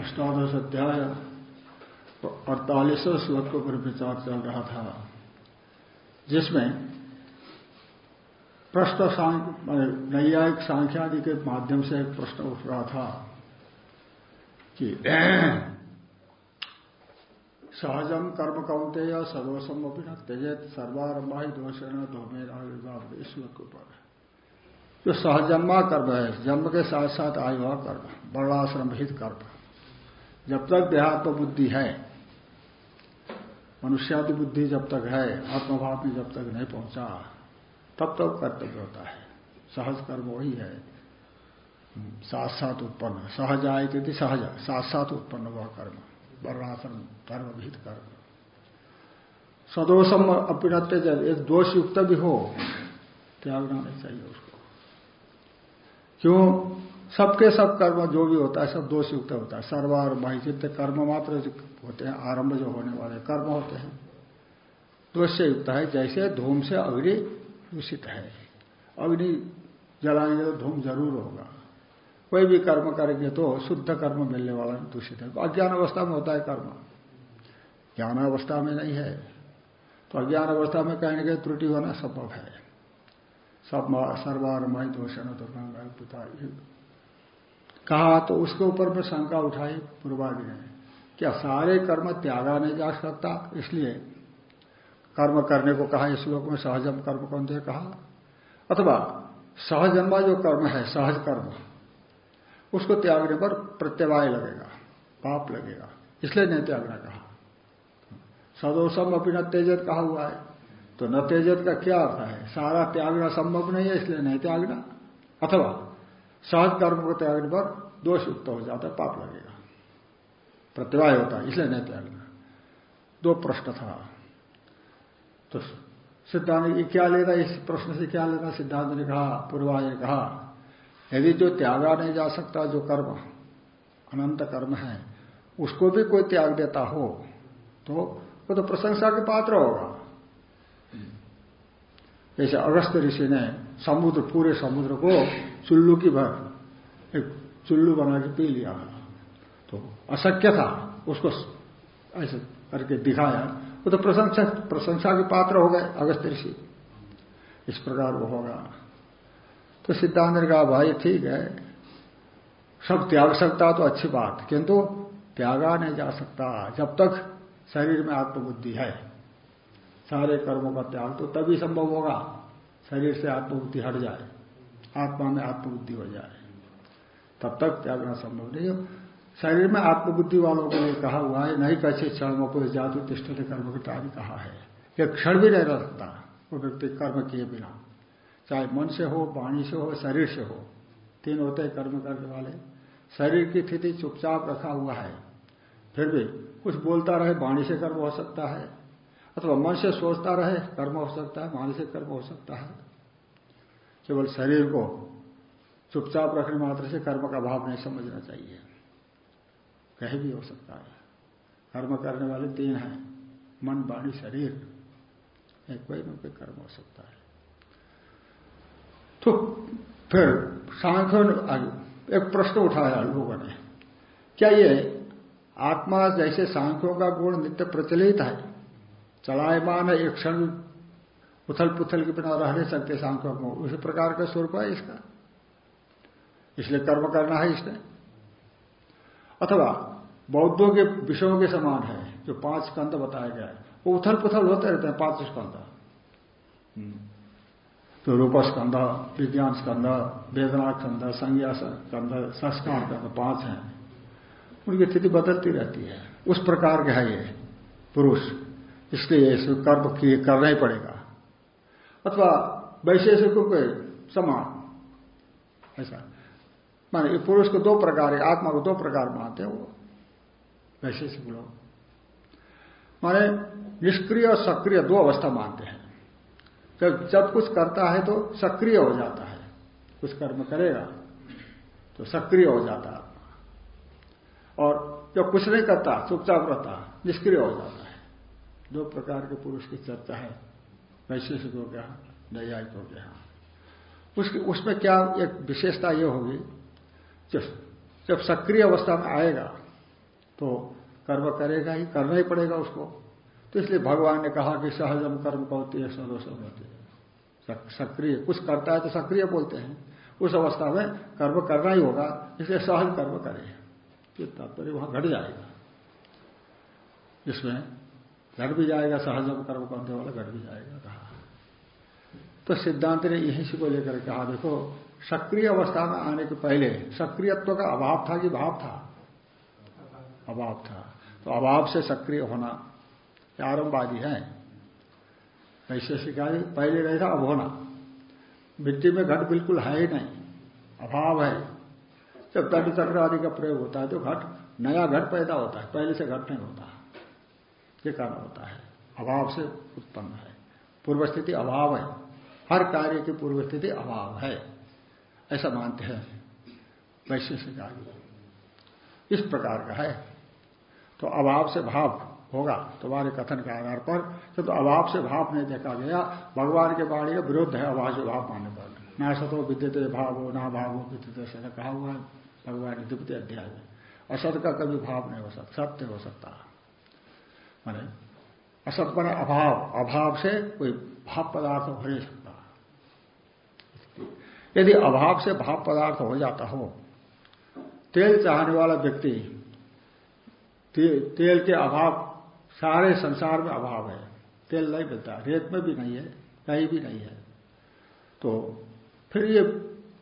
अष्टादश अध्याय अड़तालीसवें श्लोक के ऊपर विचार चल रहा था, जिसमें प्रश्न नैयायिक सांख्यादि के माध्यम से एक प्रश्न उठ रहा था कि सहजम कर्म कौनते या सर्वसम न त्यजेत सर्वारंभा दोषेण धोमे इस श्लोक के ऊपर। जो सहजन्मा कर्म है, जन्म के साथ साथ आयु हुआ कर्म वर्णाश्रम हित कर्म। जब तक देहात्म बुद्धि है मनुष्यादि बुद्धि जब तक है, आत्मभाव में जब तक नहीं पहुँचा, तब तक कर्तव्य होता है। सहज कर्म वही है। साथ साथ उत्पन्न, सहज आय थी सहज साथ साथ उत्पन्न हुआ कर्म वर्णाश्रम धर्मभित कर्म। सदोषम अपिनत्य जब एक दोष युक्त भी हो, त्यागना नहीं चाहिए उसको। क्यों? सबके सब कर्म जो भी होता है, सब दोष युक्त होता है। सर्वार जितने कर्म मात्र होते हैं, आरंभ जो होने वाले कर्म होते हैं। दोष से युक्त है, जैसे धूम से अग्नि दूषित है। अग्नि जलाएँगे तो धूम ज़रूर होगा। कोई भी कर्म करेंगे तो शुद्ध कर्म मिलने वाला दूषित है। अज्ञान अवस्था में होता है कर्म। ज्ञान अवस्था में नहीं है। तो अज्ञान अवस्था में कहीं ना कहीं त्रुटि होना संभव है। सब सर्वारमय दोषण दुर्गंगा पिता कहा तो उसके ऊपर में शंका उठाई पूर्वादि ने, क्या सारे कर्म त्यागा नहीं जा सकता? इसलिए कर्म करने को कहा इस श्लोक में, सहजम कर्म कौन थे कहा? अथवा सहजन्मा जो कर्म है, सहज कर्म, उसको त्यागने पर प्रत्यवाय लगेगा, पाप लगेगा, इसलिए नहीं त्यागना कहा। सदोषम अपनी न तेजत कहा हुआ है। तो न तेजत का क्या अर्थ है? सारा त्यागना संभव नहीं है, इसलिए नहीं त्यागना। अथवा सहज कर्म को त्यागने पर दोष युक्त हो जाता पाप लगेगा। प्रतिवाय होता है, इसलिए नहीं त्यागना। दो प्रश्न था। तो सिद्धांत ये क्या लेना इस प्रश्न से क्या लेना सिद्धांत ने कहा, पूर्वाय ने कहा, यदि जो त्यागा नहीं जा सकता, जो कर्म, अनंत कर्म है, उसको भी कोई त्याग देता हो तो वो तो प्रशंसा के पात्र होगा। जैसे अगस्त ऋषि ने समुद्र, पूरे समुद्र को चुल्लू की भर, एक चुल्लू बना के पी लिया। तो अशक्य था। उसको ऐसे करके दिखाया। वो तो प्रशंसा प्रशंसा के पात्र हो गए, अगस्त ऋषि। इस प्रकार वो होगा। तो सिद्धांत ने कहा, भाई, ठीक है। सब त्याग सकता तो अच्छी बात, किंतु त्यागा नहीं जा सकता। जब तक शरीर में आत्मबुद्धि है। सारे कर्मों का त्याग तो तभी संभव होगा। शरीर से आत्मबुद्धि हट जाए। आत्मा में आत्मबुद्धि हो जाए। तब तक त्यागना संभव नहीं हो। शरीर में आत्मबुद्धि वालों के लिए कहा हुआ है, नहीं कैसे क्षण को जातु तिष्ठते कर्म की तारी कहा है। एक क्षण भी नहीं रह सकता वो व्यक्ति कर्म किए बिना। चाहे मन से हो, वाणी से हो, शरीर से हो, तीन होते हैं कर्म करने वाले। शरीर की स्थिति चुपचाप रखा हुआ है। फिर भी कुछ बोलता रहे, वाणी से कर्म हो सकता है। अथवा मन से सोचता रहे, कर्म हो सकता है मानसिक कर्म हो सकता है। केवल शरीर को चुपचाप रखने मात्र से कर्म का भाव नहीं समझना चाहिए। कहीं भी हो सकता है। कर्म करने वाले तीन हैं। मन वाणी शरीर। कोई ना कोई कर्म हो सकता है। तो फिर सांख्यों एक प्रश्न उठाया लोगों ने। क्या ये आत्मा जैसे सांख्यों का गुण नित्य प्रचलित है? चलायमान है, एक क्षण उथल पुथल के बिना रह नहीं सकते सांख्यों को। उसी प्रकार का स्वरूप है इसका। इसलिए कर्म करना है इसने। अथवा बौद्धों के विषयों के समान है, जो पाँच स्कंद बताया गया है। वो उथल पुथल होते रहते हैं, पाँच स्कंद। तो रूप स्कंद, विज्ञान स्कंद वेदना स्कंद, संज्ञा स्कंद, संस्कार स्कंद पाँच हैं। उनकी स्थिति बदलती रहती है। उस प्रकार का है ये पुरुष। इसलिए इस कर्म किए करना ही पड़ेगा। अथवा वैशेषिकों के समान। ऐसा। माने पुरुष को दो प्रकार है आत्मा को दो प्रकार मानते हैं वो। वैशेषिक लोग माने निष्क्रिय और सक्रिय दो अवस्था मानते हैं। जब जब कुछ करता है तो सक्रिय हो जाता है। कुछ कर्म करेगा तो सक्रिय हो जाता आत्मा और जब कुछ नहीं करता चुपचाप रहता निष्क्रिय हो जाता है। दो प्रकार के पुरुष की चर्चा है। वैशेषिक हो गया न्यायिक हो गया। उसकी उसमें क्या एक विशेषता यह होगी जब सक्रिय अवस्था में आएगा तो कर्म करेगा ही, करना ही पड़ेगा उसको। तो इसलिए भगवान ने कहा कि सहजम कर्म होती है सदोष होती है। सक्रिय, कुछ करता है तो सक्रिय बोलते हैं। उस अवस्था में कर्म करना ही होगा, इसलिए सहज कर्म करे। ये तात्पर्य वहाँ घट जाएगा। इसमें घट भी जाएगा, सहजम कर्म करने वाला घट भी जाएगा, कहा। तो सिद्धांत ने यहीं से को लेकर कहा, देखो सक्रिय अवस्था में आने के पहले, सक्रियत्व का अभाव था कि भाव था? अभाव था। तो अभाव से सक्रिय होना आरंभवादी है। वैशेषिक पहले था, अब होना। मिट्टी में घट बिल्कुल है ही नहीं। अभाव है। जब दंड चक्र आदि का प्रयोग होता है तो घट, नया घट पैदा होता है। पहले से घट नहीं होता। ये कारण होता है। अभाव से उत्पन्न है। पूर्व स्थिति अभाव है। हर कार्य की पूर्व स्थिति अभाव है। ऐसा मानते हैं। वैशेषिक आदि इस प्रकार का है। तो अभाव से भाव होगा तुम्हारे कथन के आधार पर। जब तो अभाव से भाव नहीं देखा गया। भगवान के वाणी का विरुद्ध है अभाव से भाव मानने पर। ना सतो विद्युत भाव हो ना भाव हो विद्युत ऐसा कहा हुआ भगवान भगवान द्वितीय अध्याय में। असत का कभी भाव नहीं हो सकता। सत्य हो सकता। माने असत पर अभाव। अभाव से कोई भाव पदार्थ हो नहीं सकता। यदि अभाव से भाव पदार्थ हो जाता हो, तेल चाहने वाला व्यक्ति तेल के अभाव, सारे संसार में अभाव है। तेल नहीं मिलता, रेत में भी नहीं है, कहीं भी नहीं है। तो फिर ये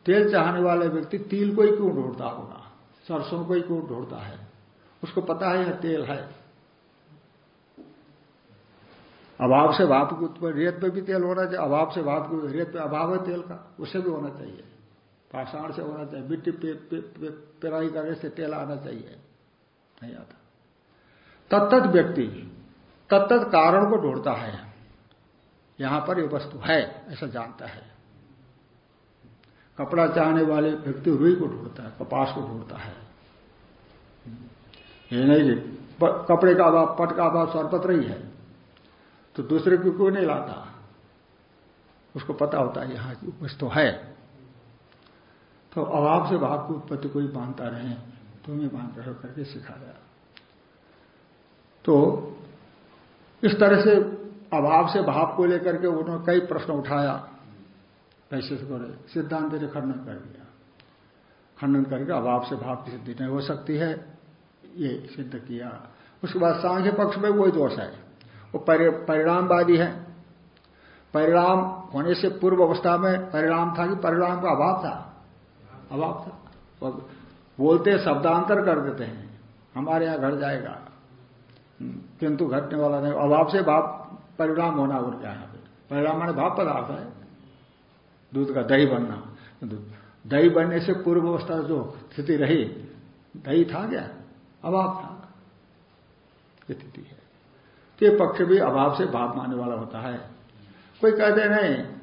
तेल चाहने वाले व्यक्ति तिल को ही क्यों ढूंढता होगा? सरसों को ही क्यों ढूंढता है? उसको पता है यह तेल है। अभाव से भाप की उत्पन्न रेत में भी तेल होना चाहिए अभाव से भाप की रेत में अभाव है तेल का उससे भी होना चाहिए। पाषाण से होना चाहिए मिट्टी पे, पे, पे, पेराई करने से तेल आना चाहिए। नहीं आता। तत्त व्यक्ति तत्त कारण को ढूंढता है। यहाँ पर यह वस्तु है ऐसा जानता है। कपड़ा चाहने वाले व्यक्ति रुई को ढूंढता है कपास को ढूंढता है। ये नहीं कपड़े का अभाव पट का अभाव सर्वत्र ही है। तो दूसरे को क्यों नहीं लाता? उसको पता होता है यहाँ की तो है। तो अभाव से भाव की उत्पत्ति कोई मानता रहे तुम ही मान रहे हो करके सिखा दिया तो इस तरह से अभाव से भाव को लेकर के उन्होंने कई प्रश्न उठाया। वैशेषिकों ने सिद्धांत ने खंडन कर दिया। खंडन करके अभाव से भाव की सिद्धि नहीं हो सकती है, ये सिद्ध किया। उसके बाद सांख्य पक्ष में वही दोष है। वो परिणामवादी है। परिणाम होने से पूर्व अवस्था में परिणाम था कि परिणाम का अभाव था। अभाव था। बोलते शब्दांतर कर देते हैं। हमारे यहाँ घर जाएगा। किंतु घटने वाला नहीं। अभाव से भाव, परिणाम होना उनके यहाँ पे परिणाम माने भाव पदार्थ है। दूध का दही बनना। दही बनने से पूर्व अवस्था जो स्थिति रही, दही था क्या? अभाव था। स्थिति है। के पक्ष भी अभाव से भाव मानने वाला होता है। कोई कहते नहीं,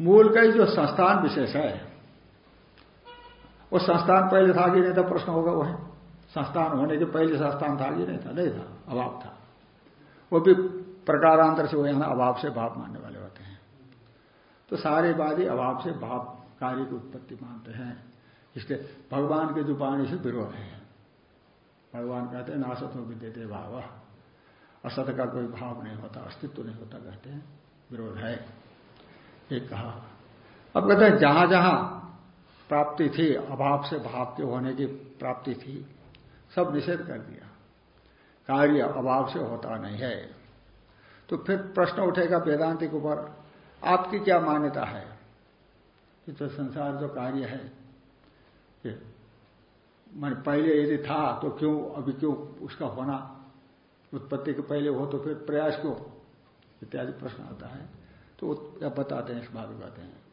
मूल का ही जो संस्थान विशेष है, वो संस्थान पहले था कि नहीं था, प्रश्न होगा वही। संस्थान होने के पहले संस्थान था कि नहीं था? नहीं था, अभाव था। वो भी प्रकारांतर से वो यहाँ अभाव से भाव मानने वाले होते हैं। तो सारे वादी अभाव से भाव कार्य की उत्पत्ति मानते हैं। इसलिए भगवान के जो वाणी से विरोध है, भगवान कहते हैं नासत देते भाव। असत का कोई भाव नहीं होता, अस्तित्व नहीं होता, कहते हैं, विरोध है। एक कहा। अब कहते हैं, जहाँ जहाँ प्राप्ति थी, अभाव से भाव के होने की प्राप्ति थी, सब निषेध कर दिया। कार्य अभाव से होता नहीं है। तो फिर प्रश्न उठेगा वेदांति के ऊपर, आपकी क्या मान्यता है? कि तो संसार जो कार्य है मैंने पहले यदि था तो क्यों, अभी क्यों उसका होना उत्पत्ति के पहले हो तो फिर प्रयास क्यों? इत्यादि प्रश्न आता है। तो बताते हैं, इस बात में कहते हैं।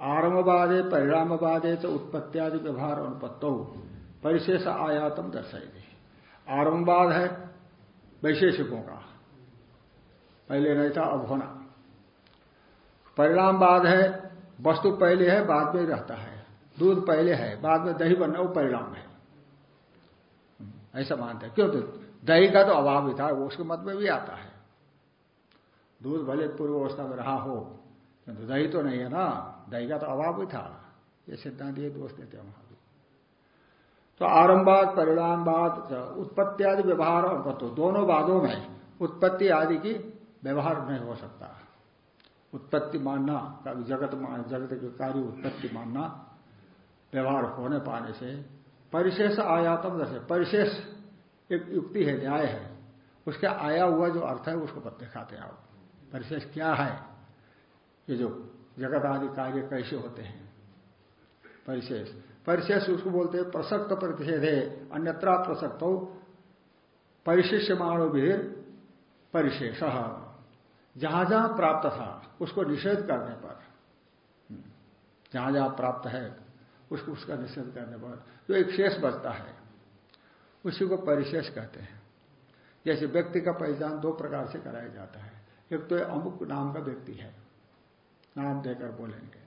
आरंभवादे, परिणामवादे तो उत्पत्तियादि व्यवहार अनुपत्तो। परिशेष आयातम दर्शाएगी आरंभवाद है वैशेषिकों का। पहले नहीं था, अब होना। परिणामवाद है, वस्तु पहले है, बाद में रहता है। दूध पहले है, बाद में दही बनना, वो परिणाम है। ऐसा मानते हैं। क्यों तो दही का तो अभाव ही था वो उसके मत में भी आता है। दूध भले पूर्व अवस्था में रहा हो किंतु दही तो नहीं है ना दही का तो अभाव ही था। ये सिद्धांत ये दोष देते हैं वहाँ तो आरंभवाद परिणामवाद उत्पत्ति आदि व्यवहार और तो दोनों वादों में उत्पत्ति आदि की व्यवहार नहीं हो सकता। उत्पत्ति मानना कभी जगत मान, जगत के कार्य उत्पत्ति मानना व्यवहार होने पाने से परिशेष आयातम जैसे परिशेष एक युक्ति है, न्याय है। उसके आया हुआ जो अर्थ है, उसको दिखाते हैं आप। परिशेष क्या है? ये जो जगत आदि कार्य कैसे होते हैं? परिशेष। परिशेष उसको बोलते हैं प्रसक्त प्रतिषेध है। अन्यत्रा प्रसक्त हो परिशिष्य मानो भी परिशेष। जहाँ जहाँ प्राप्त था, उसको निषेध करने पर। जहाँ जहाँ प्राप्त है, उसको उसका निषेध करने पर। जो एक शेष बचता है उसी को परिशेष कहते हैं। जैसे व्यक्ति का पहचान दो प्रकार से कराया जाता है। एक तो अमुक नाम का व्यक्ति है। नाम देकर बोलेंगे।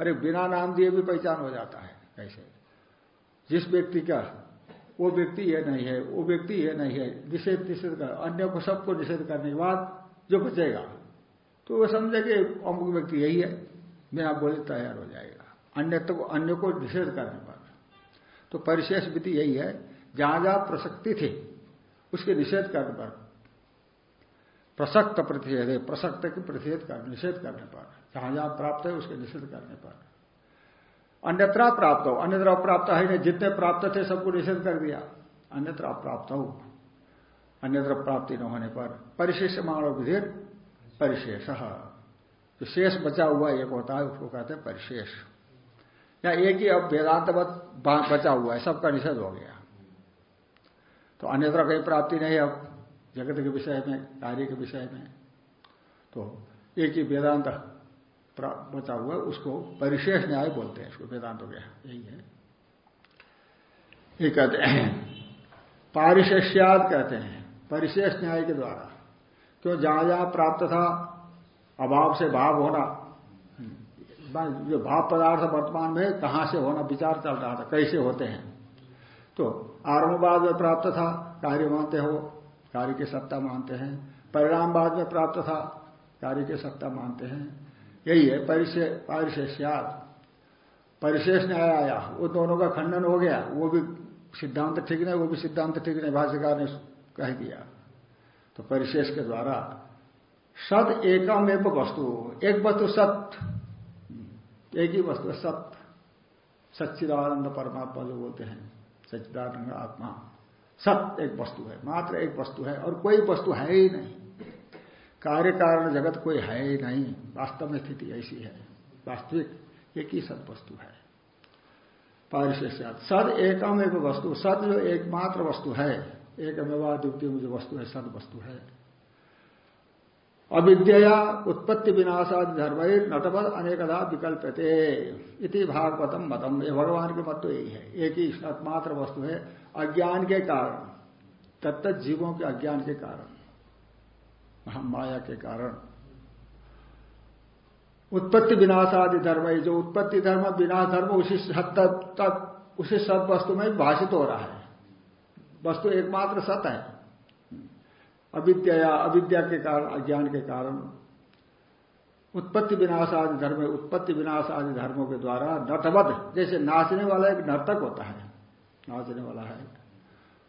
अरे बिना नाम दिए भी पहचान हो जाता है, कैसे? जिस व्यक्ति का, वो व्यक्ति ये नहीं है, वो व्यक्ति ये नहीं है, निषेध निषेध कर, अन्य को सबको निषेध करने के बाद जो बचेगा तो वो समझे कि अमुक व्यक्ति यही है। बिना बोले तैयार हो जाएगा। अन्य तो अन्य को निषेध करने पर। तो परिशेष विधि यही है जहाँ जहाँ प्रसक्ति थी उसके निषेध करने पर। प्रसक्त प्रतिषेध, प्रसक्त की प्रतिषेध कर निषेध करने पर, जहाँ जहाँ प्राप्त है उसके निषेध करने पर। अन्यत्रा प्राप्त हो, अन्यत्र प्राप्त है नहीं, जितने प्राप्त थे सबको निषेध कर दिया। अन्यत्र प्राप्त हो, अन्यत्र प्राप्ति न होने पर परिशेष मानव विधि परिशेष। जो शेष बचा हुआ एक होता है, उसको कहते हैं परिशेष। या एक ही अब वेदांत बचा हुआ है, सबका निषेध हो गया। तो अन्यत्र कहीं प्राप्ति नहीं अब, जगत के विषय में, कार्य के विषय में। तो एक ही वेदांत बचा हुआ उसको परिशेष न्याय बोलते हैं, इसको वेदांत हो गया, यही है। ये कहते हैं, पारिशेष्याद कहते हैं, परिशेष न्याय के द्वारा। क्यों? जहाँ जहाँ प्राप्त था, अभाव से भाव होना जो भाव पदार्थ वर्तमान में कहाँ से होना, विचार चल रहा था, कैसे होते हैं? तो आरंभवाद में प्राप्त था, कार्य मानते हो, कार्य की सत्ता मानते हैं। परिणामवाद में प्राप्त था, कार्य की सत्ता मानते हैं। यही है परिशेष्याद। परिशेष न्याय आया, वो दोनों का खंडन हो गया, वो भी सिद्धांत ठीक नहीं, वो भी सिद्धांत ठीक नहीं, भाष्यकार ने कह दिया। तो परिशेष के द्वारा सद एकम एक वस्तु एक वस्तु सत्य एक ही वस्तु सत्य सच्चिदानंद परमात्मा जो बोलते हैं। सच्चिदानंद आत्मा। सब एक वस्तु है, मात्र एक वस्तु है और कोई वस्तु है ही नहीं। कार्य कारण जगत कोई है ही नहीं। वास्तव में स्थिति ऐसी है। वास्तविक एक ही सद वस्तु है। पारिशेष सद एकम एक वस्तु, सद जो एकमात्र वस्तु है एकमेवा द्वितीय जो वस्तु है, सद वस्तु है। अविद्या उत्पत्ति विनाशादि धर्म नटवत अनेकदा विकल्पते इति भागवतम मतम ये भगवान के मत तो यही है। एक ही मात्र वस्तु है, अज्ञान के कारण। तत्त जीवों के अज्ञान के कारण। माया के कारण। उत्पत्ति विनाशादि धर्म, जो उत्पत्ति धर्म, विनाश धर्म, उसी सत्य तक उसी सत वस्तु में भाषित हो रहा है। वस्तु एकमात्र सत है। अविद्या अविद्या के कारण, अज्ञान के कारण, उत्पत्ति विनाश आदि धर्म, उत्पत्ति विनाश आदि धर्मों के द्वारा नटवध जैसे नाचने वाला एक नर्तक होता है, नाचने वाला है,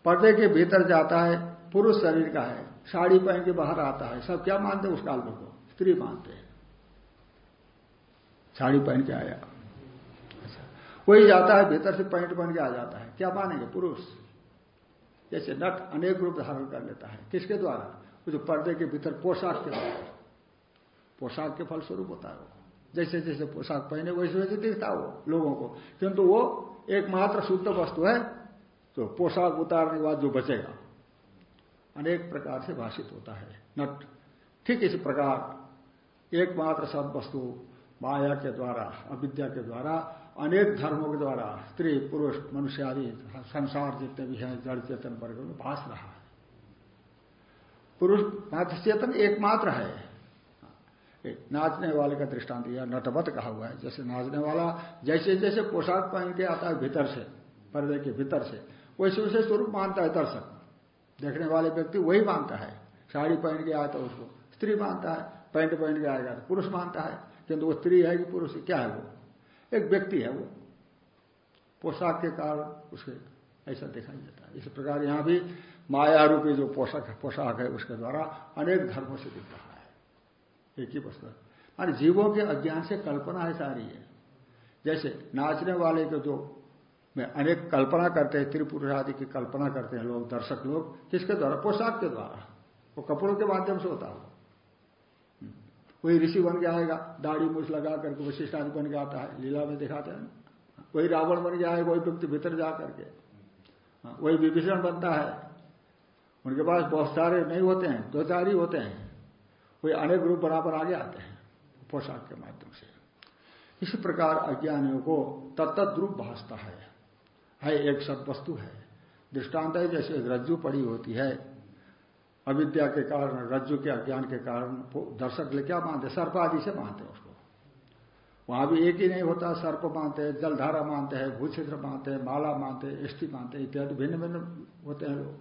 पर्दे के भीतर जाता है, पुरुष शरीर का है, साड़ी पहन के बाहर आता है, सब क्या मानते उस काल में को स्त्री मानते हैं। साड़ी पहन के आया। अच्छा वही जाता है, भीतर से पैंट पहन के आ जाता है, क्या मानेंगे? पुरुष। जैसे नट अनेक रूप धारण कर लेता है। किसके द्वारा? जो पर्दे के भीतर पोशाक के द्वारा पोशाक के फलस्वरूप होता है वो। जैसे जैसे पोशाक पहने, वैसे वैसे दिखता वो लोगों को। किंतु वो एकमात्र शुद्ध वस्तु है तो पोशाक उतारने के बाद जो बचेगा, अनेक प्रकार से भाषित होता है। नट, ठीक इस प्रकार, एकमात्र सब वस्तु माया के द्वारा, अविद्या के द्वारा अनेक धर्मों के द्वारा, स्त्री, पुरुष, मनुष्य आदि, संसार जितने भी हैं, जड़ चेतन वर्ग में भाष रहा है। पुरुष मात्र चेतन एकमात्र है। एक नाचने वाले का दृष्टांत यह नटवत कहा हुआ है, जैसे नाचने वाला जैसे जैसे पोशाक पहन के आता है भीतर से, पर्दे के भीतर से, वैसे वैसे स्वरूप मानता है दर्शक। देखने वाले व्यक्ति वही मानता है। साड़ी पहन के आया तो उसको स्त्री मानता है, पैंट पहन के आएगा तो पुरुष मानता है, किंतु वो स्त्री है कि पुरुष, क्या है वो? एक व्यक्ति है वो। पोशाक के कारण उसे ऐसा दिखाई देता है। इस प्रकार यहाँ भी माया रूपी जो पोशाक पोशाक है, उसके द्वारा अनेक धर्मों से दिख रहा है। एक ही वस्तु मान जीवों के अज्ञान से कल्पना है सारी है। जैसे नाचने वाले के जो में अनेक कल्पना करते हैं, त्रिपुरुष आदि की कल्पना करते हैं लोग, दर्शक लोग, किसके द्वारा? पोशाक के द्वारा। वो कपड़ों के माध्यम से होता हो कोई ऋषि बन के आएगा दाढ़ी मूछ लगा करके वशिष्ठ आदि बन के आता है लीला में दिखाते हैं। कोई रावण बन के आएगा कोई व्यक्ति भीतर जा करके। हाँ, वही विभीषण बनता है। उनके पास बहुत सारे नहीं होते हैं दो चार ही होते हैं। कोई अनेक रूप बराबर आगे आते हैं पोशाक के माध्यम से। इसी प्रकार अज्ञानियों को तत्त रूप भाषता है। है एक सद वस्तु है। दृष्टांत है जैसे रज्जु पड़ी होती है। अविद्या के कारण, रज्जु के अज्ञान के कारण दर्शक क्या मानते सर्प आदि से मानते हैं उसको। वहाँ भी एक ही नहीं होता, सर्प मानते हैं, जलधारा मानते हैं, भूछिद्र मानते हैं, माला मानते हैं, इष्टि मानते हैं, इत्यादि भिन्न भिन्न होते हैं लोग।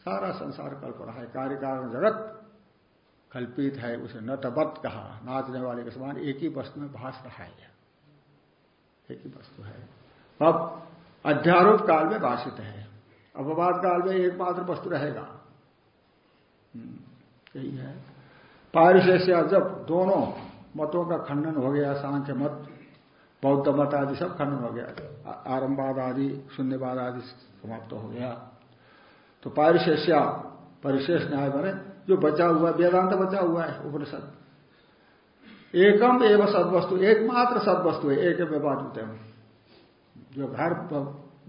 सारा संसार कल्पना है, कार्य कारण जगत कल्पित है उसे नटबत कहा, नाचने वाले के समान एक ही वस्तु में भाष रहा है। एक ही वस्तु है। अब अध्यारोप काल में भाषित है। अपवाद काल में एकमात्र वस्तु रहेगा। यही है। पारिशेष जब दोनों मतों का खंडन हो गया, सांख्य मत, बौद्ध मत आदि सब खंडन हो गया, आरंभवाद आदि, शून्यवाद आदि समाप्त हो गया। तो पारिशेष्या परिशेष न्याय बने, जो बचा हुआ है, वेदांत बचा हुआ है, उपनिषद। एकम एवं सदवस्तु, एकमात्र सदवस्तु है, एक में बात हैं। जो हर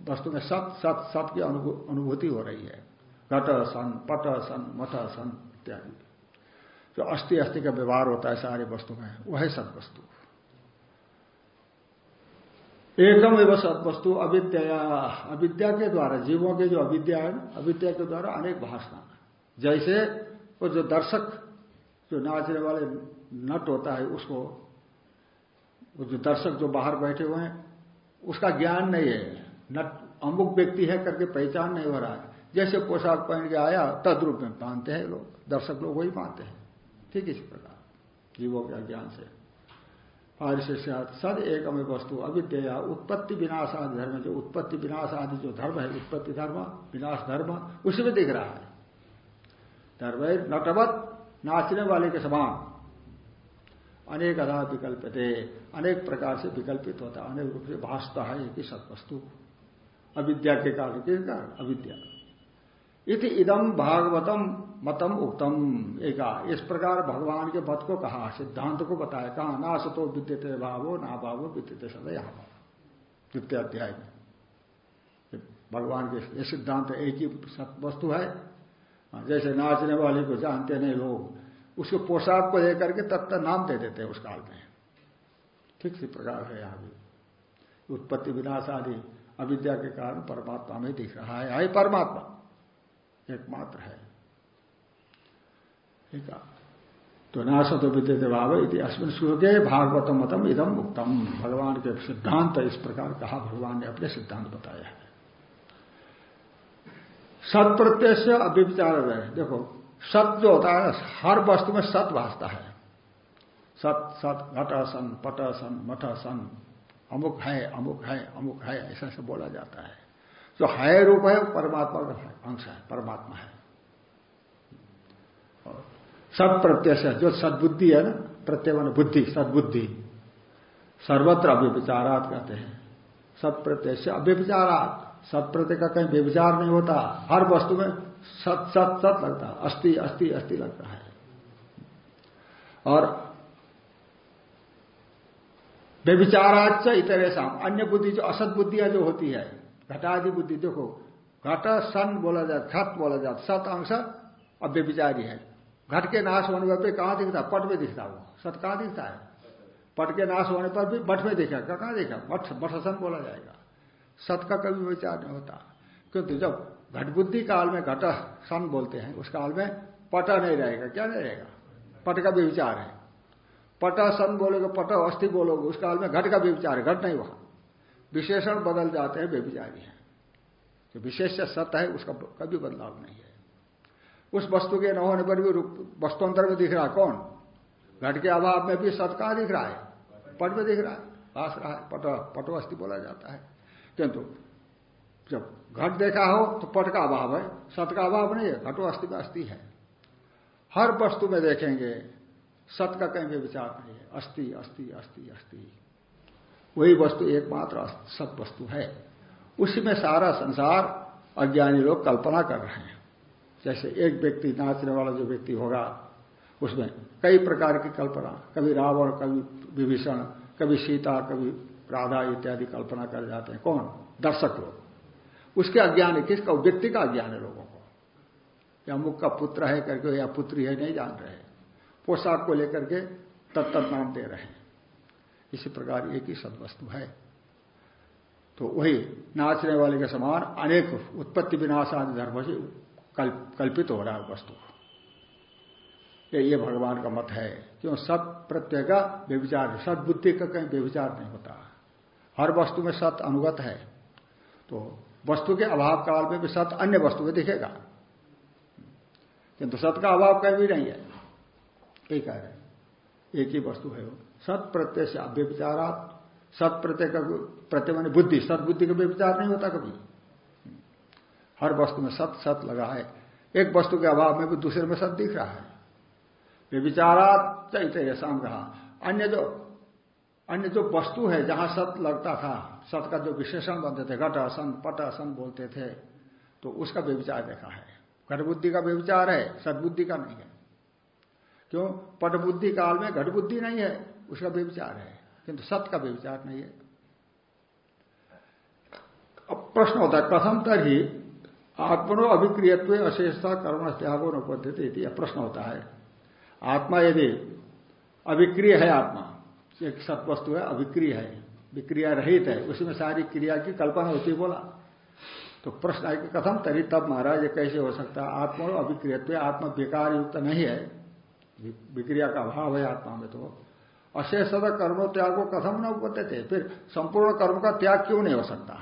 वस्तु में सत सत सत की अनुभूति हो रही है। घट सन पट सन मठ सन इत्यादि। जो अस्थि अस्थि का व्यवहार होता है सारे वस्तु में, वह है सत वस्तु। एकम एवं सत वस्तु अविद्या। अविद्या के द्वारा, जीवों के जो अविद्या है, अविद्या के द्वारा अनेक भाषण। जैसे वो जो दर्शक, जो नाचने वाले नट होता है, उसको, वो जो दर्शक जो बाहर बैठे हुए हैं, उसका ज्ञान नहीं है। नट, अमुक व्यक्ति है करके पहचान नहीं हो रहा है। जैसे पोशाक पहन के आया, तद्रूप में मानते हैं लोग, दर्शक लोग वही मानते हैं। ठीक इसी प्रकार, जीवों के अज्ञान से। पारिशेष्यात, सद एकम वस्तु अविद्या उत्पत्ति विनाश आदि धर्म, जो उत्पत्ति विनाश आदि जो धर्म है, उत्पत्ति धर्म, विनाश धर्म, उसी में दिख रहा है। धर्म नटवत, नाचने वाले के समान। अनेक अधा विकल्पते अनेक प्रकार से विकल्पित होता है, अनेक रूप से भाषता है एक ही सत्वस्तु अविद्या के कारण के कारण? अविद्या। इति इदम भागवतम मतम उक्तम। एका, इस प्रकार भगवान के मत को कहा, सिद्धांत को बताया, कहा ना सतो विद्यते भावो ना भावो विद्यते सदय द्वितीय अध्याय में। भगवान के ये सिद्धांत एक ही वस्तु है। जैसे नाचने वाले को जानते नहीं लोग, उसके पोशाक को लेकर के तत्त नाम दे देते हैं उस काल में। ठीक सी प्रकार है यहाँ भी। उत्पत्ति विनाश आदि अविद्या के कारण परमात्मा में दिख रहा है। आई परमात्मा। एकमात्र है। ठीक है? तो नाश तो विद्यते भाव यदि अश्विन सूर्य भागवत मतम इदम उत्तम भगवान के सिद्धांत इस प्रकार कहा, भगवान ने अपने सिद्धांत बताया है। सत प्रत्यय से अव्यविचार देखो, सत जो होता है, हर वस्तु में सत भाषता है। सत सत, घट सन, पट सन, मठ सन, अमुक है अमुक है अमुक है, ऐसा ऐसा बोला जाता है। जो है रूप है, वो परमात्मा का अंश है, परमात्मा है। सत प्रत्यय से, जो सदबुद्धि है ना, प्रत्यय मान बुद्धि, सदबुद्धि। सर्वत्र अव्यविचारात कहते हैं। सत प्रत्यय से अव्यविचारात सत प्रत्यय का कहीं व्यविचार नहीं होता। हर वस्तु में सत सत सत लगता है। अस्थि अस्थि अस्थि लगता है। और व्यविचाराच इतरे शाम अन्य बुद्धि जो असत बुद्धियाँ जो होती है घटादि बुद्धि देखो, घट सन बोला जाता घट बोला जाता सत अंश अव्यविचारी है। घट के नाश होने पर भी कहाँ दिखता पट में दिखता वो। सत कहाँ दिखता है? पट के नाश होने पर भी मठ में देखा कहाँ देखा मठ मठसन बोला जाएगा। सत का कभी विचार नहीं होता। क्योंकि जब घट बुद्धि काल में घट सन बोलते हैं, उस काल में पटा नहीं रहेगा। क्या नहीं रहेगा? पट का भी विचार है। पटा सन बोलोगे, पट अस्थि बोलोगे, उस काल में घट का भी विचार है। घट नहीं वहाँ विशेषण बदल जाते हैं, बेविचारी है। जो विशेष सत्य है, उसका कभी बदलाव नहीं है। उस वस्तु के न होने पर भी वस्तुअंतर में दिख रहा कौन? घट के अभाव में भी सत कहाँ दिख रहा है? पट में दिख रहा है। पास रहा है। पट पटो अस्थि बोला जाता है। किंतु, जब घट देखा हो तो पट का अभाव है। सत का अभाव नहीं है। घटो अस्थि में अस्थि है। हर वस्तु में देखेंगे सत का कहीं भी विचार नहीं है। अस्थि अस्थि अस्थि अस्थि। वही वस्तु एकमात्र सत वस्तु है। उसी में सारा संसार अज्ञानी लोग कल्पना कर रहे हैं। जैसे एक व्यक्ति नाचने वाला जो व्यक्ति होगा, उसमें कई प्रकार की कल्पना, कभी रावण, कभी विभीषण, कभी सीता, कभी राधा इत्यादि कल्पना कर जाते हैं। कौन? दर्शक लोग। उसके अज्ञान है किसका? व्यक्ति का अज्ञान है लोगों को। या मुख का पुत्र है करके, या पुत्री है, नहीं जान रहे। पोशाक को लेकर के तत्त नाम दे रहे हैं। इसी प्रकार एक ही सदवस्तु है। तो वही नाचने वाले के समान अनेक उत्पत्ति विनाश आदि धर्म से कल्पित हो रहा है वस्तु। ये भगवान का मत है। क्यों? सत प्रत्यय का व्यविचार सदबुद्धि का कहीं व्यविचार नहीं होता। हर वस्तु में सत अनुगत है। तो वस्तु के अभाव काल में भी सत अन्य वस्तु में दिखेगा। किंतु सत का अभाव कहीं भी नहीं है। यही कह रहे एक ही वस्तु है वो। सत प्रत्यय से अव्यविचारा सत प्रत्यय का प्रत्यय मानी बुद्धि, सदबुद्धि का व्यविचार नहीं होता कभी। हर वस्तु में सत सत लगा है। एक वस्तु के अभाव में भी दूसरे में सत दिख रहा है। व्यविचारात चैत्य शाम कहा। अन्य जो अन्य जो वस्तु है जहाँ सत लगता था, सत का जो विशेषण बनते थे, घट असन पट असन बोलते थे तो उसका व्यविचार देखा है। घटबुद्धि का व्यविचार है, सदबुद्धि का नहीं है। क्यों? पटबुद्धि काल में घटबुद्धि नहीं है। उसका व्यविचार है, किंतु सत्य का व्यविचार नहीं है। अब प्रश्न होता है, कथम तरी आत्मनो अभिक्रियत्व अशेषता कर्म त्यागो पद्धति प्रश्न होता है। आत्मा यदि अभिक्रिय है आत्मा, एक सत्वस्तु है, अभिक्रिय है, विक्रिया रहित है उसमें सारी क्रिया की कल्पना होती बोला। तो प्रश्न है कि कथम तरी तब महाराज ये कैसे हो सकता है? आत्मा अभिक्रियत्व, आत्मा विकार युक्त नहीं है। विक्रिया का अभाव है आत्मा में तो। अशेषता कर्म त्याग को कथम न उपते थे फिर संपूर्ण कर्म का त्याग क्यों नहीं हो सकता?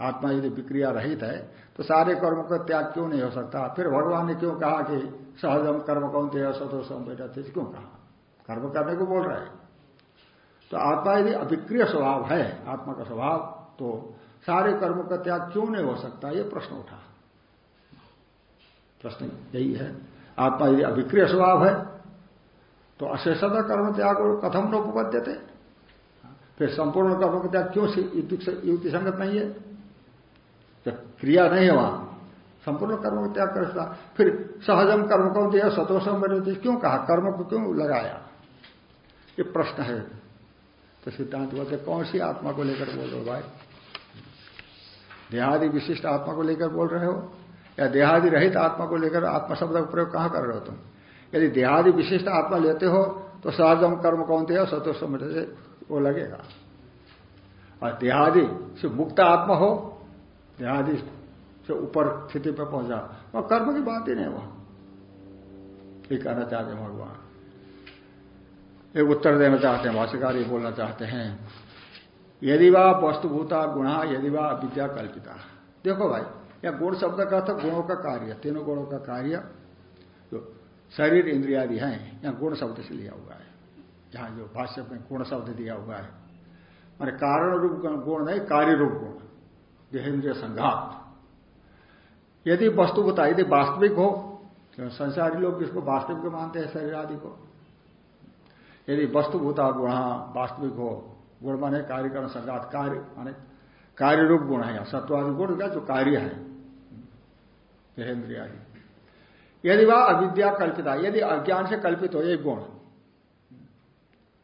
आत्मा यदि विक्रिया रहित है तो सारे कर्म का त्याग क्यों नहीं हो सकता? फिर भगवान ने क्यों कहा कि सहजम कर्म कौन थे सतोषम बेटा थे क्यों कहा? कर्म करने को बोल रहे हैं। तो आत्मा यदि अभिक्रिय स्वभाव है, आत्मा का स्वभाव तो सारे कर्म का त्याग क्यों नहीं हो सकता? ये प्रश्न उठा। प्रश्न यही है। आत्मा यदि अभिक्रिय स्वभाव है तो अशेषता कर्म त्याग कथम लोग थे फिर संपूर्ण कर्म का त्याग क्यों युक्ति संगत नहीं है? जब क्रिया नहीं है वहाँ, संपूर्ण कर्म का त्याग कर सकता फिर सहजम कर्म को दिया? सतोषम बने क्यों कहा? कर्म को क्यों लगाया? ये प्रश्न है। तो सिद्धांत बोलते, कौन सी आत्मा को लेकर बोल रहे हो भाई? देहादि विशिष्ट आत्मा को लेकर बोल रहे हो? या देहादि रहित आत्मा को लेकर आत्मा शब्द का प्रयोग कहाँ कर रहे हो तुम? यदि देहादि विशिष्ट आत्मा लेते हो तो सहजम कर्म कौन दिया से वो लगेगा। और देहादि से मुक्त आत्मा हो, देहादि से ऊपर स्थिति पर पहुँचा और कर्म की बात ही नहीं वहाँ। ये कहना चाहते हैं भगवान। एक उत्तर देना चाहते हैं, भाष्यकार ये बोलना चाहते हैं। यदि वा वस्तुभूता गुणा, यदि वा विद्या कल्पिता। देखो भाई, यह गुण शब्द का तो गुणों का कार्य, तीनों गुणों का कार्य शरीर इंद्रियादि हैं या गुण शब्द से लिया हुआ है। यहाँ जो भाष्य में गुण शब्द दिया हुआ है। मैंने कारण रूप गुण नहीं, कार्य रूप गुण। देहेंद्रिय संघात। यदि वस्तु बता यदि वास्तविक हो तो संसारी लोग जिसको वास्तविक मानते हैं शरीर आदि को? यदि वस्तुभूता गुण वास्तविक हो, गुण माने कार्यकरण संघात कार्य, माने कार्य रूप गुण है या सत्वादि गुण का जो कार्य है। देहेंद्रिय आदि यदि वह अविद्या कल्पिता, यदि अज्ञान से कल्पित हो, ये गुण।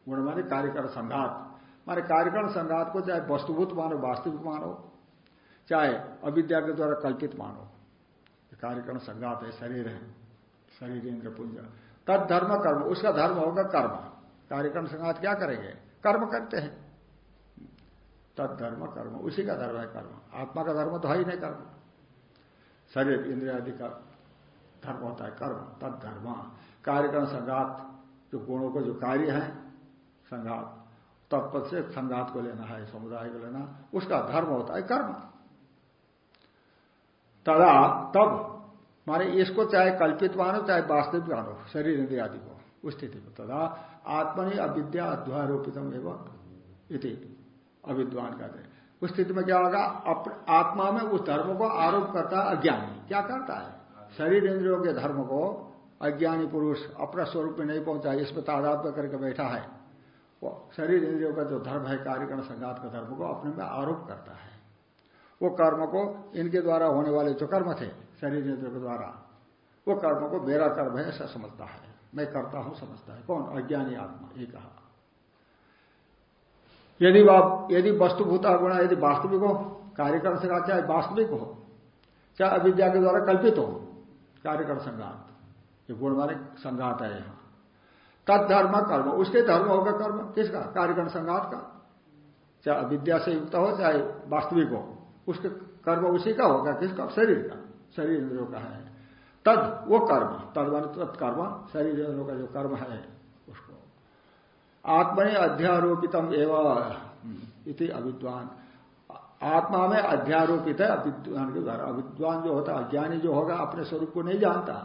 गुण माने कार्यकरण संघात। माने कार्यकरण संघात को चाहे वस्तुभूत मानो, वास्तविक मानो, चाहे अविद्या के द्वारा कल्पित मानो कार्यक्रम संघात है, शरीर है, शरीर इंद्र पुंज। तद धर्म कर्म, उसका धर्म होगा कर्म। कार्यक्रम संघात क्या करेंगे? कर्म करते हैं। तद धर्म कर्म, उसी का धर्म है कर्म। आत्मा का धर्म तो है ही नहीं कर्म। शरीर इंद्रिया आदि का धर्म होता है, कर्म, तद धर्म। कार्यकरण संघात, जो गुणों को, जो कार्य है, संघात। तत्पद से संघात को लेना है, समुदाय को लेना। उसका धर्म होता है कर्म। तदा तब, माने इसको चाहे कल्पित मानो, चाहे वास्तविक मानो, शरीर इंद्रिया आदि को, उस स्थिति में। तदा आत्मनि अविद्या अध्यारोपितम एवं इति अविद्वान कहते हैं। उस स्थिति में क्या होगा? आत्मा में उस धर्म को आरोप करता है अज्ञानी। क्या करता है? शरीर इंद्रियों के धर्म को अज्ञानी पुरुष अपना स्वरूप में नहीं पहुँचा इसमें तादाद करके बैठा है। वो शरीर इंद्रियों का जो धर्म है, कार्यकरण, संघात का धर्म को अपने में आरोप करता है। वो कर्म को इनके द्वारा होने वाले जो कर्म थे, शरीर इंद्रियों के द्वारा, वो कर्म को मेरा कर्म है, ऐसा समझता है। मैं करता हूँ, समझता है। कौन? अज्ञानी आत्मा, ये कहा। यदि यदि वस्तुभूता गुणा, यदि वास्तविक हो कार्यक्रम से कहा चाहे वास्तविक हो, चाहे अविद्या के द्वारा कल्पित हो कार्यक्रम संघात ये गुण वाले संघात है यहाँ। तद धर्म कर्म। उसके धर्म होगा कर्म। किसका? कार्यक्रम संघात का। चाहे अविद्या से युक्त हो, चाहे वास्तविक हो। उसके कर्म उसी का होगा। किसका? शरीर का। शरीर इंद्रियों का है। तद, वो कर्म। तद मान तत्कर्म। शरीर इंद्रियों का जो कर्म है, उसको। आत्मनि अध्यारोपितम एवं। इति अविद्वान। आत्मा में अध्यारोपित है अविद्वान के द्वारा। अविद्वान जो होता है अज्ञानी जो होगा अपने स्वरूप को नहीं जानता।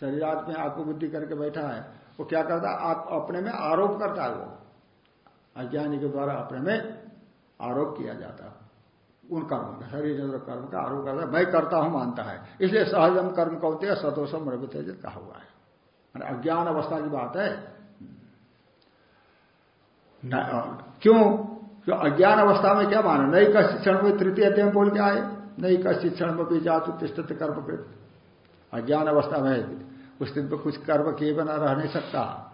शरीर में आत्मबुद्धि करके बैठा है वो क्या करता है? आप अपने में आरोप करता है वो। अज्ञानी के द्वारा अपने में आरोप किया जाता है। उन कर्म का शरीर कर्म का आरोप करता है। मैं करता हूँ मानता है। इसलिए सहजम कर्म का होते सतोषम रवितेजित कहा हुआ है। अज्ञान अवस्था की बात है। क्यों? क्यों अज्ञान अवस्था में क्या माना? नई का शिक्षण में तृतीय अध्ययन बोल के आए। नई का शिक्षण में भी जातु तिष्ट कर्मकृत अज्ञान अवस्था में उस दिन पर कुछ कर्म किए बिना रह नहीं सकता।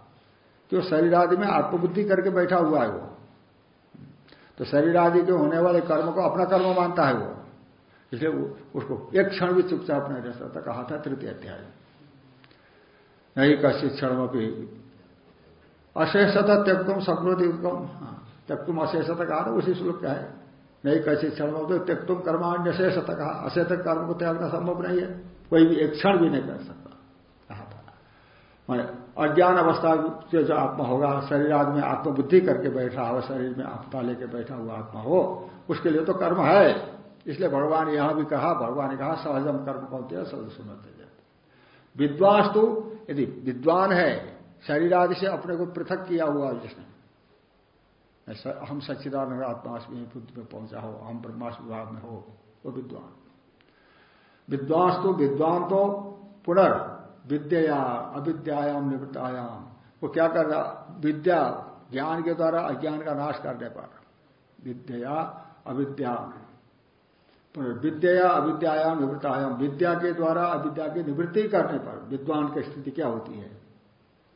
क्यों? शरीर आदि में आत्मबुद्धि करके बैठा हुआ है वो। तो शरीर आदि के होने वाले कर्म को अपना कर्म मानता है वो। इसलिए उसको एक क्षण भी चुपचाप नहीं रह सकता। कहा था तृतीय अध्याय। नहीं का शिक्षण में भी। अशेषता त्यक्तुम सकृति उत्तम। हाँ, त्यक्तुम अशेषता कहा ना उसी श्लोक का है। नहीं कैसे क्षण में तो त्यक्तुम कर्माण्य शेषता कहा अशेष कर्म को त्यागना संभव नहीं है। कोई भी एक क्षण भी नहीं कर सकता। कहा था अज्ञान अवस्था से जो आत्मा होगा, शरीर आदि में आत्मबुद्धि करके बैठा हो, शरीर में आत्मा लेके बैठा हुआ आत्मा हो, उसके लिए तो कर्म है। इसलिए भगवान यहाँ भी कहा, भगवान ने कहा, सहजम कर्म सद सुनते जाते विद्वांस तो यदि विद्वान है, शरीर आदि से अपने को पृथक किया हुआ जिसने हम सच्चिदानंद आत्माष्टमी बुद्धि में पहुँचा हो हम ब्रह्माष्ट विभाग में हो, वो विद्वान। विद्वांस तो विद्वान तो पुनर् विद्या अविद्यायाम, निवृत्तायाम। वो क्या कर रहा, विद्या, ज्ञान के द्वारा अज्ञान का नाश करने पर विद्या अविद्या विद्या अविद्याम। निवृत्तायाम। विद्या के द्वारा अविद्या की निवृत्ति करने पर विद्वान की स्थिति क्या होती है?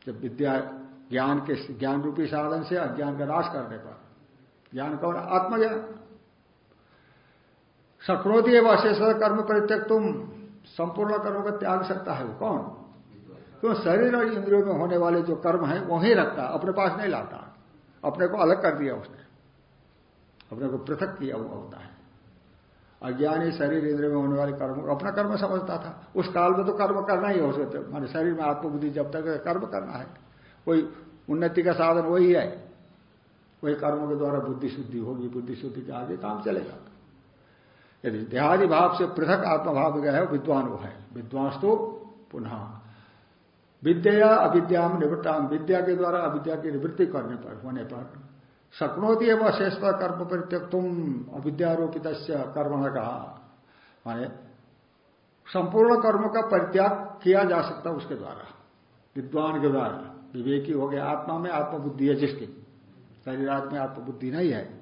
जब विद्या ज्ञान के ज्ञान रूपी साधन से अज्ञान का नाश करने पर। ज्ञान कौन? आत्मज्ञान सकृति एवं अशेष कर्म परित्यक तुम, संपूर्ण कर्म का त्याग सकता है वो कौन? क्यों? शरीर और इंद्रियों में होने वाले जो कर्म है वहीं रखता है, अपने पास नहीं लाता। अपने को अलग कर दिया उसने। अपने को पृथक किया हुआ होता है। अज्ञानी शरीर, इंद्रिय में होने वाले कर्म अपना कर्म समझता था। उस काल में तो कर्म करना ही हो सकते मान शरीर में आत्मबुद्धि जब तक कर्म करना है। कोई उन्नति का साधन वही है। वही कर्मों के द्वारा बुद्धि शुद्धि होगी बुद्धि शुद्धि के आगे काम चलेगा। यदि देहादि भाव से पृथक आत्मभाव गया है विद्वान वो है। विद्वांस तो पुनः। विद्या अविद्या निवृत्ता विद्या के द्वारा अविद्या की निवृत्ति करने पर, होने पर। शक्नोती एवं शेष पर कर्म परित्यक तुम अविद्यारोपित कर्म ने कहा माने संपूर्ण कर्म का परित्याग किया जा सकता उसके द्वारा। विद्वान के द्वारा। विवेकी हो गया आत्मा में आत्मबुद्धि है जिसकी। शरीर में आत्मबुद्धि नहीं है।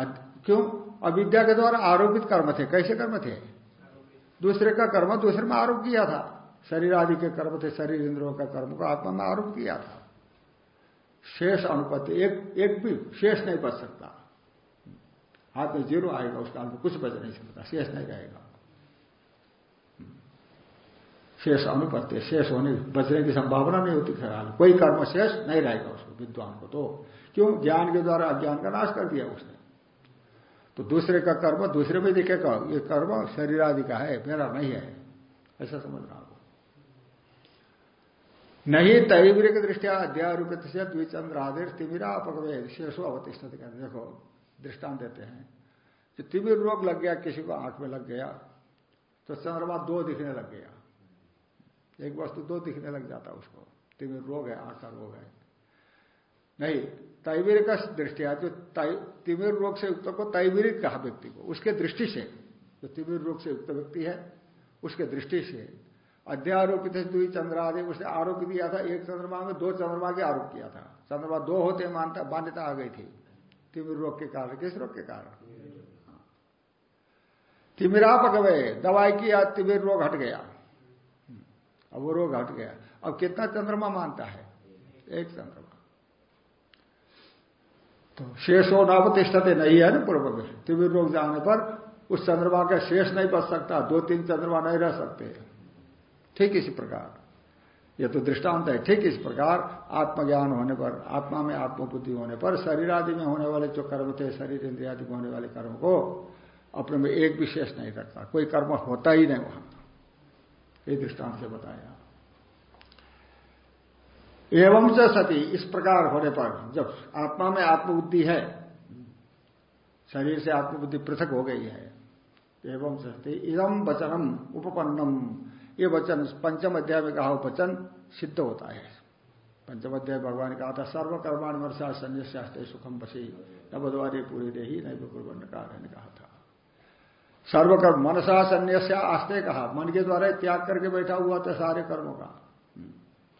क्यों? अविद्या के द्वारा आरोपित कर्म थे। कैसे कर्म थे? दूसरे का कर्म, दूसरे में आरोप किया था। शरीर आदि के कर्म थे, शरीर इंद्रियों का कर्म को आत्मा में आरोप किया था। शेष अनुपत्ति, एक एक भी शेष नहीं बच सकता। हाथ में ज़ीरो आएगा उस काल में कुछ बच नहीं सकता। शेष नहीं रहेगा। शेष अनुपत्ति, शेष होने, बचने की संभावना नहीं होती ख्याल कोई कर्म शेष नहीं रहेगा उसको विद्वान को तो। क्यों? ज्ञान के द्वारा अज्ञान का नाश कर दिया उसने। तो दूसरे का कर्म, दूसरे में दिखेगा ये कर्म शरीर आदि का है, मेरा नहीं है। ऐसा समझना आपको नहीं तैवरिक दृष्टिया, अध्यारूपित से द्विचंद्र आदेश तिमिरा अपगवे शेषो अवतिष्ठ कहते देखो, दृष्टांत देते हैं कि तिमिर रोग लग गया, किसी को आँख में लग गया तो चंद्रमा दो दिखने लग गया। एक वस्तु दो दिखने लग जाता उसको। तिमिर रोग है, आँख का रोग है। नहीं तैवीर का दृष्टिया जो तिमिर रोग से युक्त को तैवीरिक कहा व्यक्ति को। उसके दृष्टि से, जो तिमिर रोग से युक्त व्यक्ति है, उसके दृष्टि से। अध्यारोपित है, दुई चंद्रादि उसने आरोप दिया था, एक चंद्रमा में दो चंद्रमा के आरोप किया था। चंद्रमा दो होते मानता, मान्यता आ गई थी। तिमिर रोग के कारण, किस रोग के कारण? तिमिरा पकवे दवाई किया, तिमिर रोग हट गया। अब वो रोग हट गया। अब कितना चंद्रमा मानता है? एक चंद्रमा। तो शेष शेषो नावतिष्ठते नहीं है ना पूर्व में। तिमिर रोग जाने पर उस चंद्रमा का शेष नहीं बच सकता, दो तीन चंद्रमा नहीं रह सकते। ठीक इसी प्रकार। यह तो दृष्टांत है। ठीक इस प्रकार आत्मज्ञान होने पर, आत्मा में आत्मबुद्धि होने पर, शरीर आदि में होने वाले जो कर्म थे, शरीर इंद्रिया आदि में होने वाले कर्म को अपने में एक विशेष नहीं रखता। कोई कर्म होता ही नहीं वहाँ। ये दृष्टांत से बताया। एवं च सती, इस प्रकार होने पर जब आत्मा में आत्मबुद्धि है, शरीर से आत्मबुद्धि पृथक हो गई है, एवं सती इदम वचनम उपपन्नम। ये वचन पंचम अध्याय में कहा, वचन सिद्ध होता है। पंचम अध्याय भगवान ने कहा था, सर्वकर्माण वर्षा संन्यास्ते सुखम बसी नवद्वारे पूरे दे ही नहीं कुर्बन ने कहा था। सर्वकर्म, मनसा संन्यास आस्ते कहा। मन के द्वारा त्याग करके बैठा हुआ था सारे कर्मों का।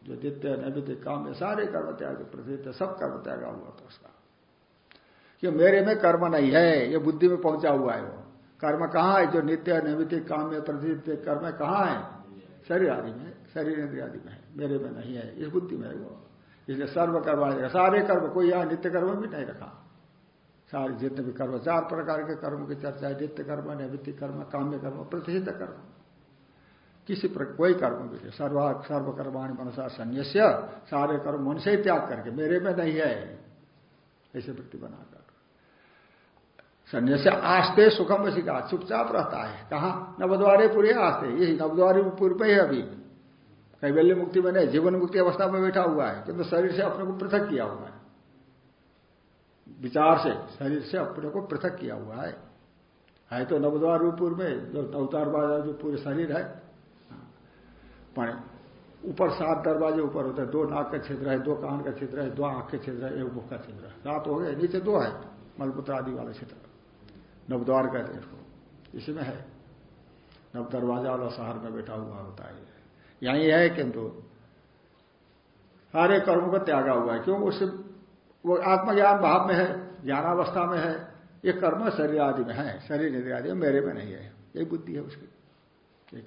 जो नित्य नैवित्य काम में सारे कर्म त्याग, प्रसिद्ध सब कर्म त्यागा हुआ था उसका। कि मेरे में कर्म नहीं है, ये बुद्धि में पहुँचा हुआ है वो। कर्म कहाँ है? जो नित्य नैवित्य काम में प्रसिद्ध कर्म है कहाँ है? शरीर आदि में, शरीर आदि में है। मेरे में नहीं है, इस बुद्धि में है वो। इसलिए सर्व कर्म सारे कर्म, कोई यहाँ नित्य कर्म भी नहीं रखा। सारे जितने भी कर्म, चार प्रकार के कर्म की चर्चा है, नित्य कर्म नैवित्य कर्म, काम्य कर्म प्रतिषिध कर्म। किसी पर, कोई कर्म भी सर्व, सर्वकर्माणी मनसा संन्यास्य, सारे कर्म मन से ही त्याग करके, मेरे में नहीं है। ऐसे वृत्ति बनाकर। संन्यास्य, आस्ते सुखम बसी का चुपचाप रहता है। कहा? नवद्वारे पूरे आस्ते। यही नवद्वारे पूर्व है अभी। कैबल्य मुक्ति में नहीं, जीवन मुक्ति अवस्था में बैठा हुआ है। किंतु शरीर से अपने को पृथक किया हुआ है। विचार से, शरीर से अपने को पृथक किया हुआ है। है तो नवद्वार रूपुर में, जो अवतार जो पूरे शरीर है। ऊपर सात दरवाजे ऊपर होते हैं, दो नाक का क्षेत्र है, दो कान का क्षेत्र है, दो आँख के क्षेत्र है, एक मुख का क्षेत्र है। सात हो गए, नीचे दो है, मलपुत्र आदि वाला क्षेत्र नवद्वार हैं इसको। इसमें है। नव दरवाज़ा वाला शहर में बैठा हुआ होता है। यही है किंतु सारे कर्मों को त्यागा हुआ है। क्यों? उससे वो आत्मज्ञान भाव में है, ज्ञानावस्था में है, ये कर्म शरीर आदि में है, शरीर निधि आदि मेरे में नहीं है। ये बुद्धि है उसकी। एक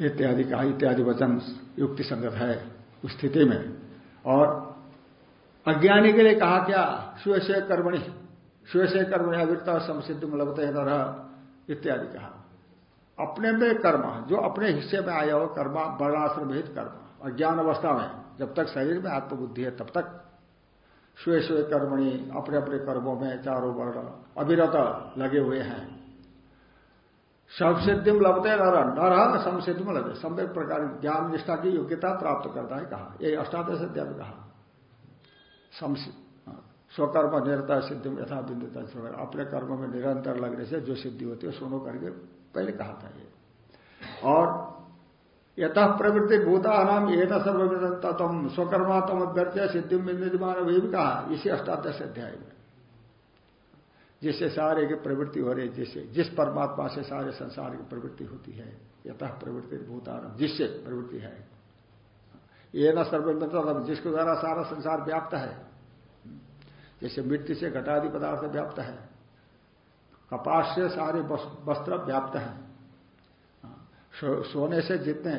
इत्यादि कहा, इत्यादि वचन युक्ति संगत है उस स्थिति में। और अज्ञानी के लिए कहा क्या? स्वयं कर्मणि स्वयं कर्मणि अविरता समसिद्ध हैं इत्यादि कहा। अपने में कर्म, जो अपने हिस्से में आया हो कर्म, वर्णाश्रम हित कर्म अज्ञान अवस्था में, जब तक शरीर में आत्मबुद्धि है, तब तक स्वे स्वे कर्मणी अपने अपने कर्मों में चारों वर्ण अविरत लगे हुए हैं। संसिद्धि सिद्धि लभते नर नर समसिद्धि में लगे सम्यक प्रकार ज्ञान निष्ठा की योग्यता प्राप्त करता है, कहा। यही अष्टादश अध्याय में कहा। स्वकर्म, निरता सिद्धि में यथा बिंदुता अपने कर्म में निरंतर लगने से जो सिद्धि होती है सुनो करके पहले कहा था ये। और यथ प्रवृत्ति भूता नाम ये न सर्वतम स्वकर्मात्म अभ्यर्थ्य सिद्धि बिंदुमान वही भी कहा इसी अष्टादश अध्याय में। जिससे सारे की प्रवृत्ति हो रही है जिससे, जिस परमात्मा से सारे संसार की प्रवृत्ति होती है, यतः प्रवृत्ति भूतान जिससे प्रवृत्ति है। ये न सर्वमित्र जिसके द्वारा सारा संसार व्याप्त है। जैसे मिट्टी से घटादि पदार्थ व्याप्त है। कपास से सारे वस्त्र व्याप्त हैं। सोने से जितने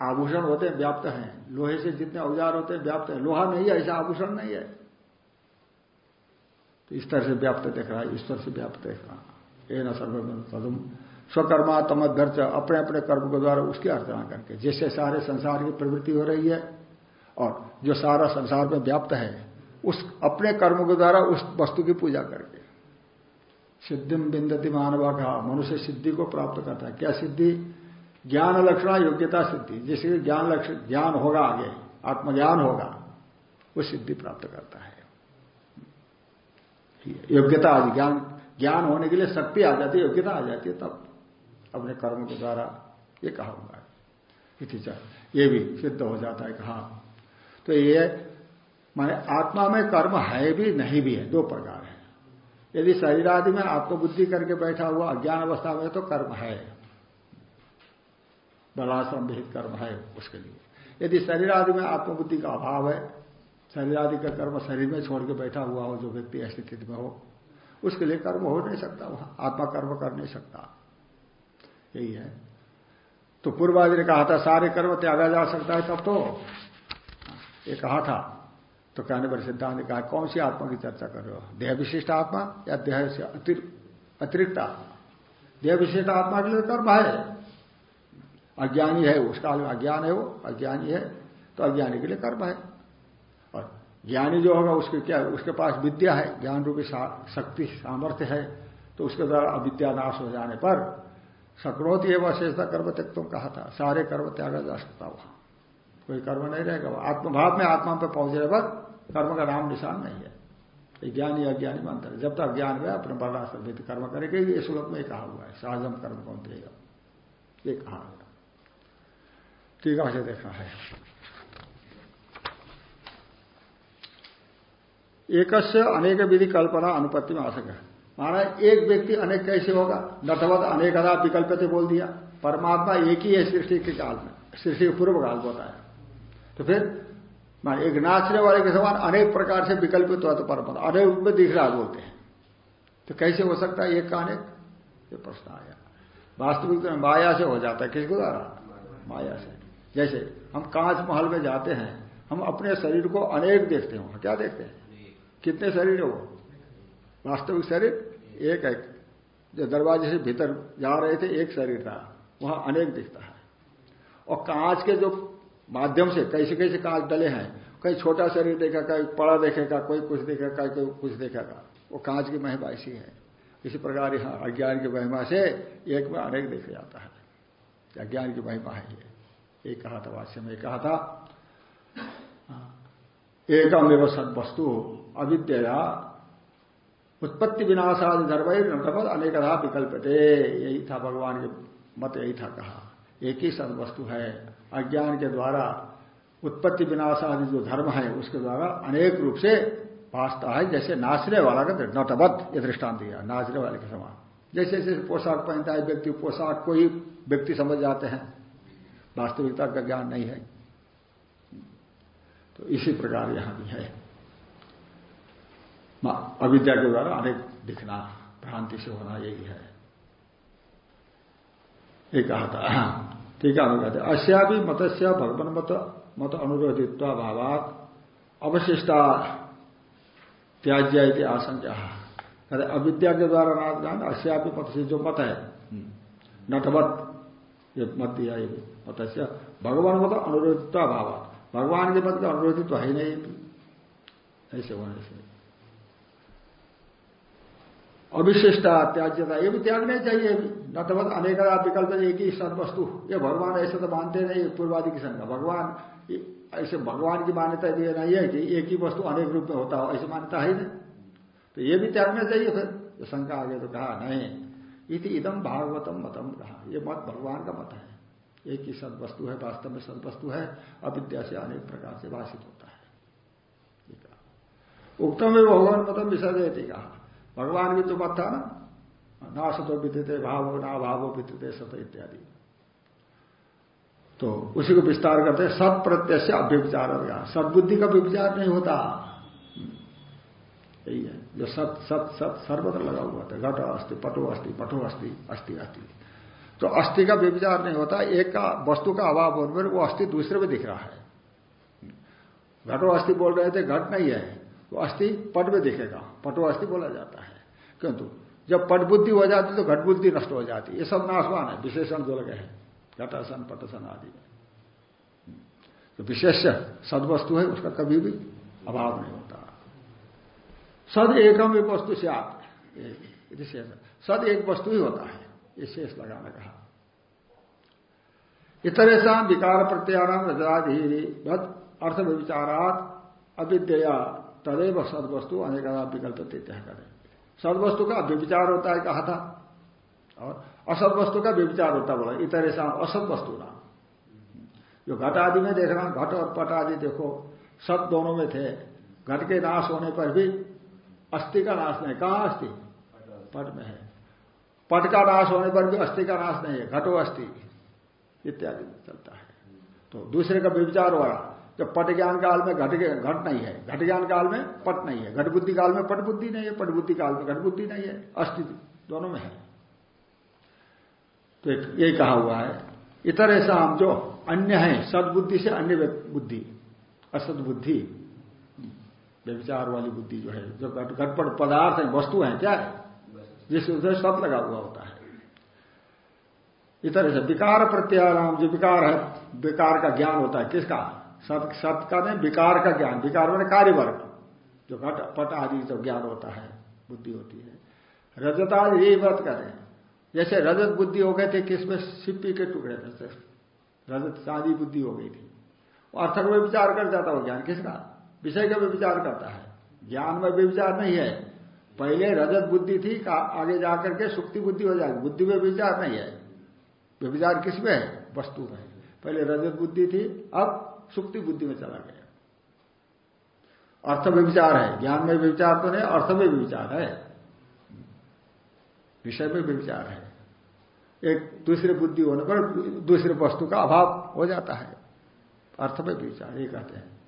आभूषण होते हैं, व्याप्त हैं। लोहे से जितने औज़ार होते हैं, व्याप्त है। लोहा नहीं है, ऐसा आभूषण नहीं है। तो इस तरह से व्याप्त देख रहा है ईश्वर से व्याप्त देख रहा ये न सर्वम स्वकर्मा तमदर्च अपने अपने कर्म के द्वारा उसकी अर्चना करके जिससे सारे संसार की प्रवृत्ति हो रही है, और जो सारा संसार में व्याप्त है, उस अपने कर्म के द्वारा उस वस्तु की पूजा करके। सिद्धिम बिंदति मानव। का मनुष्य सिद्धि को प्राप्त करता है। क्या सिद्धि? ज्ञान लक्षण योग्यता सिद्धि। जिसके ज्ञान लक्षण ज्ञान होगा आगे, आत्मज्ञान होगा, वो सिद्धि प्राप्त करता है। योग्यता आदि। ज्ञान ज्ञान होने के लिए शक्ति आ जाती है, योग्यता आ जाती है, तब अपने कर्म के द्वारा ये कहा हुआ है। ये भी सिद्ध हो जाता है कहा तो ये, माने आत्मा में कर्म है भी, नहीं भी है, दो प्रकार यदि शरीर आदि में आत्मबुद्धि करके बैठा हुआ अज्ञान अवस्था में तो कर्म है। बलाश्रम विहित कर्म है उसके लिए। यदि शरीर आदि में आत्मबुद्धि का अभाव है, शरीर आदि का कर्म शरीर में छोड़ के बैठा हुआ हो, जो व्यक्ति ऐसी स्थिति में हो, उसके लिए कर्म हो नहीं सकता वहाँ। आत्मा कर्म कर नहीं सकता। यही है। तो पूर्वादि ने कहा था, सारे कर्म त्यागा जा सकता है तब तो। ये कहा था तो कहने पर सिद्धांत कहा, कौन सी आत्मा की चर्चा कर रहे हो? देह विशिष्ट आत्मा या देह से अतिरिक्त आत्मा? देह विशिष्ट आत्मा के लिए कर्म है। अज्ञानी है उसका अज्ञान है वो, अज्ञानी है तो अज्ञानी के लिए कर्म है। और ज्ञानी जो होगा उसके क्या, उसके पास विद्या है, ज्ञान रूपी शक्ति, सामर्थ्य है तो उसके द्वारा अविद्या नाश हो जाने पर सक्रोति एवं अशेषता कर्म त्यक तुम कहा था। सारे कर्म त्यागा जा सकता वहाँ कोई कर्म नहीं रहेगा। आत्मभाव में आत्मा पर पहुँचने पर कर्म का नाम निशान नहीं है। ज्ञानी अज्ञानी में जब तक ज्ञान में अपने वर्णाश्रम कर्म करेंगे ये श्लोक में कहा हुआ है। सहजम कर्म कौन देगा ये कहा गया टीका से देखा है। एक अनेक विधि कल्पना अनुपत्ति में आ है। माना एक व्यक्ति अनेक कैसे होगा? नथवत अनेकदा विकल्प से बोल दिया। परमात्मा एक ही है सृष्टि के काल में। सृष्टि पूर्व काल को बताया तो फिर मान, एक नाचने वाले के समान अनेक प्रकार से विकल्पित हुआ तो परमात्मा अनेक रूप में दिख रहा बोलते हैं। तो कैसे हो सकता है, एक का अनेक? ये प्रश्न आया। वास्तविक तो माया से हो जाता है, किसके द्वारा? माया से। जैसे हम कांच महल में जाते हैं, हम अपने शरीर को अनेक देखते हैं क्या देखते हैं? कितने शरीर है वो? वास्तविक शरीर? एक है। जो दरवाजे से भीतर जा रहे थे, एक शरीर था, वहाँ अनेक दिखता है। और कांच के जो माध्यम से, कैसे कैसे कांच डले हैं, कहीं छोटा शरीर देखा कहीं बड़ा देखेगा, कोई कुछ देखेगा कोई कुछ देखेगा। वो कांच की महिमा ऐसी है। इसी प्रकार यहाँ अज्ञान की महिमा से एक में अनेक देखा जाता है। अज्ञान की महिमा है ये। एक कहा था वाष्य में कहा था एकम एवं वस्तु अविद्या उत्पत्ति विनाशादि धर्म अनेकधा विकल्प थे यही था भगवान के मत, यही था कहा। एक ही सद वस्तु है। अज्ञान के द्वारा उत्पत्ति विनाश आदि जो धर्म है, उसके द्वारा अनेक रूप से भाषता है। जैसे नाचने वाला का नटबद्ध ये दृष्टांत दिया, नाचने वाले के समान। जैसे जैसे पोशाक पहनता है व्यक्ति, पोशाक को ही व्यक्ति समझ जाते हैं। वास्तविकता का ज्ञान नहीं है। तो इसी प्रकार यहाँ भी है। अविद्या के द्वारा अनेक दिखना, भ्रांति से होना यही है। ये कहा था ठीक है कहते अस्या भी मतस्य भगवान मत मत अनुरोधित्व भावात। अवशिष्टा त्याज्य आशंका। कहते अविद्या के द्वारा नाथ ज्ञान अस्या भी मत से जो मत है नटवत ये मत दिया ये मत से भगवान मत अनुरोधित्व भावात। भगवान के मत का अनुरोधित्व है नहीं। ऐसे होने से। अविशिष्टा त्याज्यता ये भी त्यागने चाहिए न तो बस अनेक विकल्प एक ही वस्तु ये भगवान ऐसे तो मानते नहीं पूर्वादि की। संख्या भगवान ऐसे भगवान की मान्यता भी नहीं है कि एक ही वस्तु अनेक रूप में होता हो, ऐसी मान्यता है नहीं। तो ये भी त्यागना चाहिए फिर। शंका आगे तो कहा, नहीं। इति इदम भागवतम मतम कहा। यह मत भगवान का मत है। एक ही सद वस्तु है, वास्तव में सद वस्तु है, अविद्या से अनेक प्रकार से भाषित होता है। उक्तम भगवान मतम विसर्जयती कहा। भगवान भी तो मत था ना। ना सतो विद्यते भाव, ना भावो विद्यते सत इत्यादि। तो उसी को विस्तार करते हैं, सत प्रत्यय से अव्यविचार सदबुद्धि का विचार नहीं होता। यही है। जो सत सत सत, सर्वत्र लगा हुआ था। घटो अस्थि, पटो अस्थि पटो अस्थि अस्थि अस्थि। तो अस्थि का विचार नहीं होता। एक का वस्तु का अभाव होने पर वो अस्थि दूसरे में दिख रहा है। घटो अस्थि बोल रहे थे, घट नहीं है। वो अस्थि पट में दिखेगा। पटो अस्थि बोला जाता है। किंतु जब पट बुद्धि हो जाती तो घट बुद्धि नष्ट हो जाती। ये सब नाशवान है, विशेषण जो लगे हैं। घटासन, पटसन आदि। में तो विशेष सदवस्तु है, उसका कभी भी अभाव नहीं होता। सद एकम एक वस्तु से आप सद एक वस्तु ही होता है, ये शेष लगाना कहा। इतरेशा विकार प्रत्याराम रजाधीरी अर्थ विचारात अविद्या तदेव सदवस्तु अनेकदा विकल्प देते करें। सदवस्तु का व्यविचार होता है, कहा था। और असद वस्तु का व्यविचार होता है बोला। इतरेशा असद वस्तु नाम। जो घट आदि में देखना, घट और पट आदि देखो, सब दोनों में थे। घट के नाश होने पर भी अस्थि का नाश नहीं कहा अस्थि? पट में है। पट का नाश होने पर भी अस्थि का नाश नहीं है। घटो अस्थि। इत्यादि चलता है। तो दूसरे का व्यविचार हो रहा जब पट ज्ञान काल में घट घट नहीं है। घट ज्ञान काल में पट नहीं है। घट बुद्धि काल में पट बुद्धि नहीं है पट बुद्धि काल में घट बुद्धि नहीं है। अस्तित्व दोनों में है। तो ये कहा हुआ है, इतर ऐसा हम जो अन्य है, सदबुद्धि से अन्य बुद्धि असद बुद्धि व्यविचार वाली बुद्धि जो है, जो घटपट पदार्थ है, वस्तु है, क्या है? जिसके उधर सब लगा हुआ होता है। इतर ऐसा विकार प्रत्याराम जो विकार है, विकार का ज्ञान होता है, किसका? सत सत का नहीं, विकार का ज्ञान। विकार मैंने कार्य वर्ग जो घट, पट आदि जो ज्ञान होता है, बुद्धि होती है। रजता यही बात करें जैसे रजत बुद्धि हो गए थे, किसमें? सिप्पी के टुकड़े थे रजत चांदी बुद्धि हो गई थी। अर्थक में विचार कर जाता हो ज्ञान। किसका? विषय का भी विचार करता है। ज्ञान में भी विचार नहीं है। पहले रजत बुद्धि थी आगे जाकर के सुक्ति बुद्धि हो जाएगी। बुद्धि में विचार नहीं है। विचार किसमें है? वस्तु में पहले रजत बुद्धि थी, अब सुक्ति बुद्धि में चला गया। अर्थ में विचार है, ज्ञान में विचार तो नहीं अर्थ में विचार है। विषय में विचार है। एक दूसरे बुद्धि होने पर दूसरे वस्तु का अभाव हो जाता है। अर्थ में विचार, ये कहते हैं।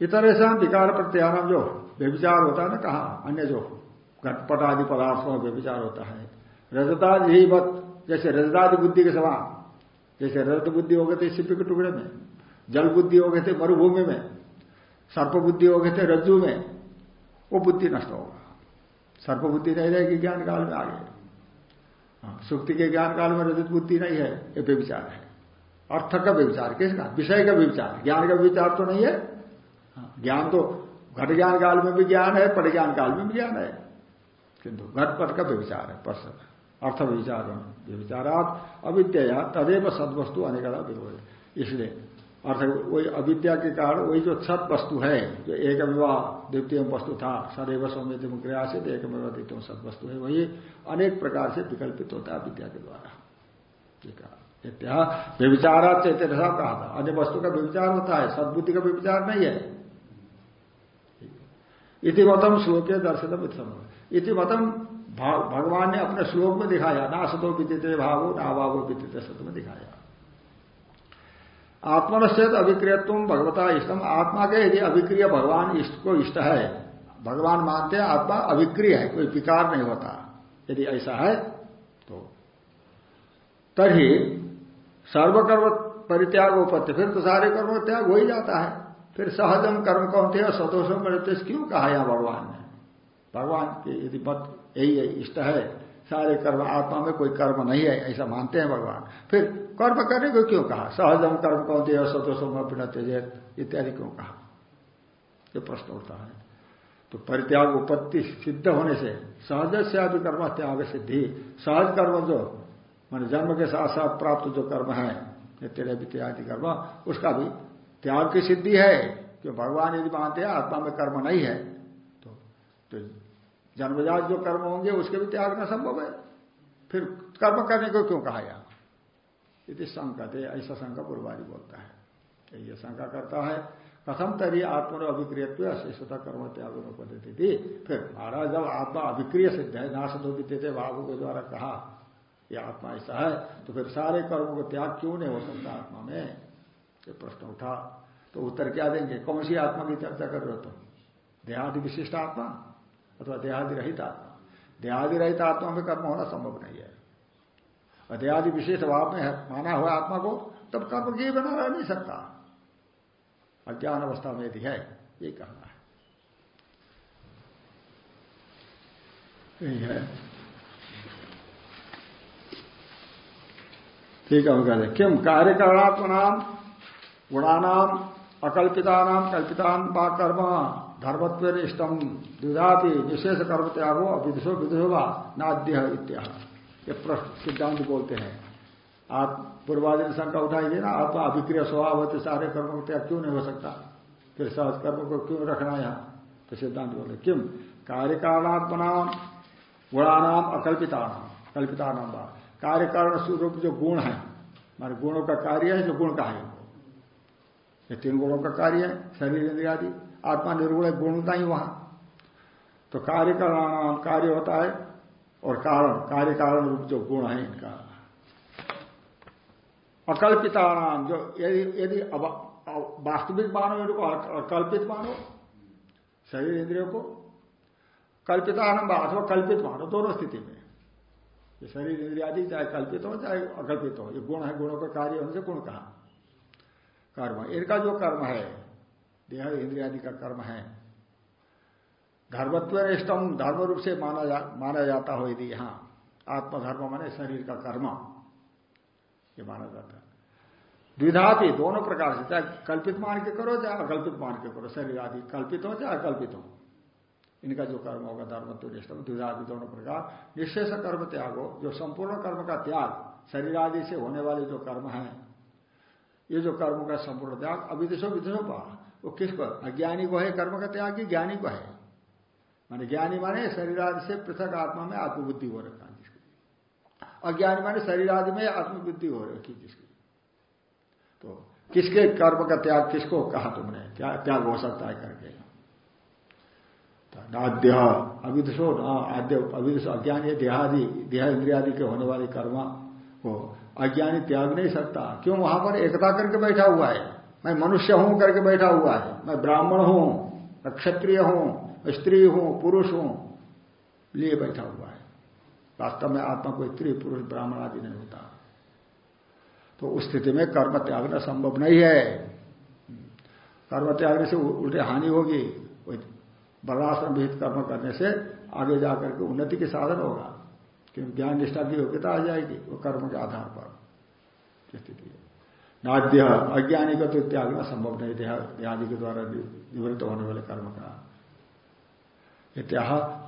इतर ऐसा विकार प्रत्यान जो व्यविचार होता है ना, कहा? अन्य जो घटपट आदि पदार्थों में व्यविचार होता है। रजता ही मत, जैसे रजतादि बुद्धि के समान, जैसे रजत बुद्धि हो गए थे सिप्पी के टुकड़े में। जल बुद्धि हो गए थे मरुभूमि में सर्प बुद्धि हो गए थे रज्जु में वो बुद्धि नष्ट होगा सर्प बुद्धि नहीं रहेगी ज्ञान काल में आगे। हाँ, सुक्ति के ज्ञान काल में रजत बुद्धि नहीं है ये व्यविचार है। अर्थ का व्यविचार किसका? विषय का व्यविचार ज्ञान का विचार तो नहीं है। हाँ, ज्ञान तो घट ज्ञान काल में भी ज्ञान है पट ज्ञान काल में भी ज्ञान है। किंतु घट पट का व्यविचार है पर्सन अर्थ विचार व्यविचारात अविद्या तदेव सदवस्तु अनेकदा विरोध। इसलिए अर्थ वही अविद्या के कारण वही जो सत वस्तु है, जो एक द्वितीय वस्तु था, सदैव सौम्य मुक्रिया से एक द्वितीय सत वस्तु है, वही अनेक प्रकार से विकल्पित होता है विद्या के द्वारा। व्यविचारा चैतन्य कहा था। अन्य वस्तु का व्यविचार होता है, सदबुद्धि का व्यविचार नहीं है। इतिमतम श्लोक दर्शनम इतिमतम भगवान ने अपने श्लोक में दिखाया ना सतो विद्यते भावो ना भावो विद्यते सत में दिखाया। आत्मनश्चेत अभिक्रियत्व भगवता इष्टम। आत्मा के यदि अभिक्रिय भगवान इष्ट को इष्ट है, भगवान मानते हैं आत्मा अभिक्रिय है, कोई विकार नहीं होता। यदि ऐसा है तो तभी सर्वकर्म परित्याग उपत्य फिर तो सारे कर्म त्याग हो ही जाता है। फिर सहजम कर्म कौन थे सतोषम परित्य क्यों कहा यहाँ भगवान ने? भगवान के यदि मत, यही इष्ट है, सारे कर्म, आत्मा में कोई कर्म नहीं है, ऐसा मानते हैं भगवान। फिर कर्म करने को क्यों कहा? सहजम कर्म कौन थे सतोषम अपना तेजेत इत्यादि क्यों कहा? ये प्रश्न उठता है। तो परित्याग उपत्ति सिद्ध होने से सहज से आदि कर्म त्याग सिद्धि सहज कर्म जो मान जन्म के साथ साथ प्राप्त जो कर्म है तेरे इत्यादि कर्म उसका भी त्याग की सिद्धि है कि भगवान यदि मानते हैं आत्मा में कर्म नहीं है तो, तो जन्मजात जो कर्म होंगे उसके भी त्याग न संभव है। फिर कर्म करने को क्यों कहा यहाँ? यदि संकते, ऐसा शंका पूर्वारी बोलता है। ये शंका करता है, कथम तरी आत्मा अभिक्रियत्व अशेषता कर्म त्याग पद्धति थी फिर महाराज जब आत्मा अभिक्रिय सिद्ध है, नाश दो थे भावों के द्वारा कहा यह आत्मा ऐसा है तो फिर सारे कर्मों को त्याग क्यों नहीं हो सकता आत्मा में? ये प्रश्न उठा। तो उत्तर क्या देंगे? कौन सी आत्मा की चर्चा कर रहे हो तुम? देहादि विशिष्ट आत्मा अथवा देहादि रहित आत्मा? देहादि रहित आत्मा में कर्म होना संभव नहीं है। अध्यादि विशेष भाव में माना हुआ आत्मा को, तब कर्म की बना रह नहीं सकता। अज्ञान अवस्था में यदि है, ये कहना है। यही है। ठीक है हम कहते किम कार्यकरणात्म नाम गुणानाम अकल्पिता नाम कल्पिता कर्म धर्मत्व इष्टम द्विधापि विशेष कर्म त्यागो विदुषो विदुषोगा नाद्य इत्या ये प्रश्न, सिद्धांत बोलते हैं। आप पूर्वाधीन शंका उठाइए ना आप अभिक्रिय स्वभाव होते, सारे कर्मों को त्याग क्यों नहीं हो सकता? फिर सहज कर्म को क्यों रखना यहाँ? तो सिद्धांत बोले किम कार्य कारणात्मना गुणानाम अकल्पितानाम, कल्पितानाम कार्य कारण स्वरूप जो गुण है हमारे गुणों का कार्य है, जो गुण का है। ये तीन गुणों का कार्य है, शरीर, इंद्रिया आदि। आत्मा निर्गुण गुण ही वहाँ। तो कार्य का कार्य होता है और कारण कार्य कारण रूप जो गुण है इनका। अकल्पिता नाम जो यदि यदि वास्तविक मानो इनको अकल्पित मानो, शरीर इंद्रियों को कल्पिता नाम अथवा कल्पित मानो, दोनों स्थिति में। ये शरीर, इंद्रिया आदि चाहे कल्पित हो, चाहे अकल्पित हो, ये गुण है, गुणों का कार्य होने से गुण कहा? कर्म। इनका जो कर्म है, देह इंद्रियादि का कर्म है धर्मत्व इष्टम धर्म रूप से माना जा, माना जाता हो यदि यहाँ आत्मधर्म माने शरीर का कर्म। ये माना जाता है। द्विधाति दोनों प्रकार से चाहे कल्पित मान के करो चाहे अकल्पित मान के करो शरीर आदि कल्पित हो चाहे अकल्पित हो। इनका जो कर्म होगा धर्मत्व इष्टम द्विधादि दोनों प्रकार निशेष कर्म त्याग हो जो संपूर्ण कर्म का त्याग शरीर आदि से होने वाले जो कर्म है ये जो कर्म का संपूर्ण त्याग अविदिशो विदिशो पा वो किसको? अज्ञानी को है कर्म का त्याग की ज्ञानी को है? माने ज्ञानी माने शरीर आदि से पृथक आत्मा में आत्मबुद्धि हो रखा जिसकी। अज्ञानी माने शरीर आदि में आत्मबुद्धि हो रखी जिसकी। तो किसके कर्म का त्याग किसको कहा तुमने? क्या त्याग हो सकता है करके? नाद्य, अविदुषो न, आद्य, अविदुष, अज्ञानी, देहादि देह इंद्रियादि के होने वाले कर्म को अज्ञानी त्याग नहीं सकता। क्यों? वहाँ पर एकता करके बैठा हुआ है। मैं मनुष्य हूँ करके बैठा हुआ है। मैं ब्राह्मण हूँ, मैं क्षत्रिय हूँ स्त्री हूँ, पुरुष हूँ, लिए बैठा हुआ है। वास्तव में आत्मा कोई स्त्री, पुरुष, ब्राह्मण आदि नहीं होता। तो उस स्थिति में कर्म त्यागना संभव नहीं है। कर्म त्यागने से उल्टे हानि होगी। वर्णाश्रम विहित कर्म करने से आगे जाकर के उन्नति के साधन होगा। क्योंकि ज्ञान निष्ठा की योग्यता आ जाएगी, वो कर्म के आधार पर। स्थिति है। नाद्य, अज्ञानी का तो त्यागना संभव नहीं देहादि के द्वारा निवृत्त होने वाले कर्म का।